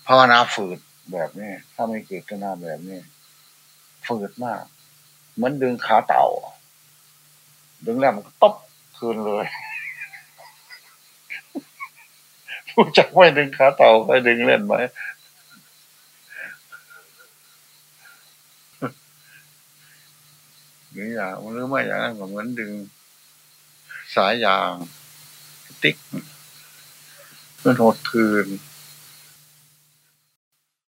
ภาวนาฝืดแบบนี้ ถ้าไม่เจตนาแบบนี้ฝืดมาก เหมือนดึงขาเต่า ดึงแล้วมันก็ตบคืนเลย รู้จักไม่ดึงขาเต่าเคยดึงเล่นไหมหรืออย่างหรือไม่อย่างนั้นก็เหมือนดึง สายยาง ติ๊กมันหดคืน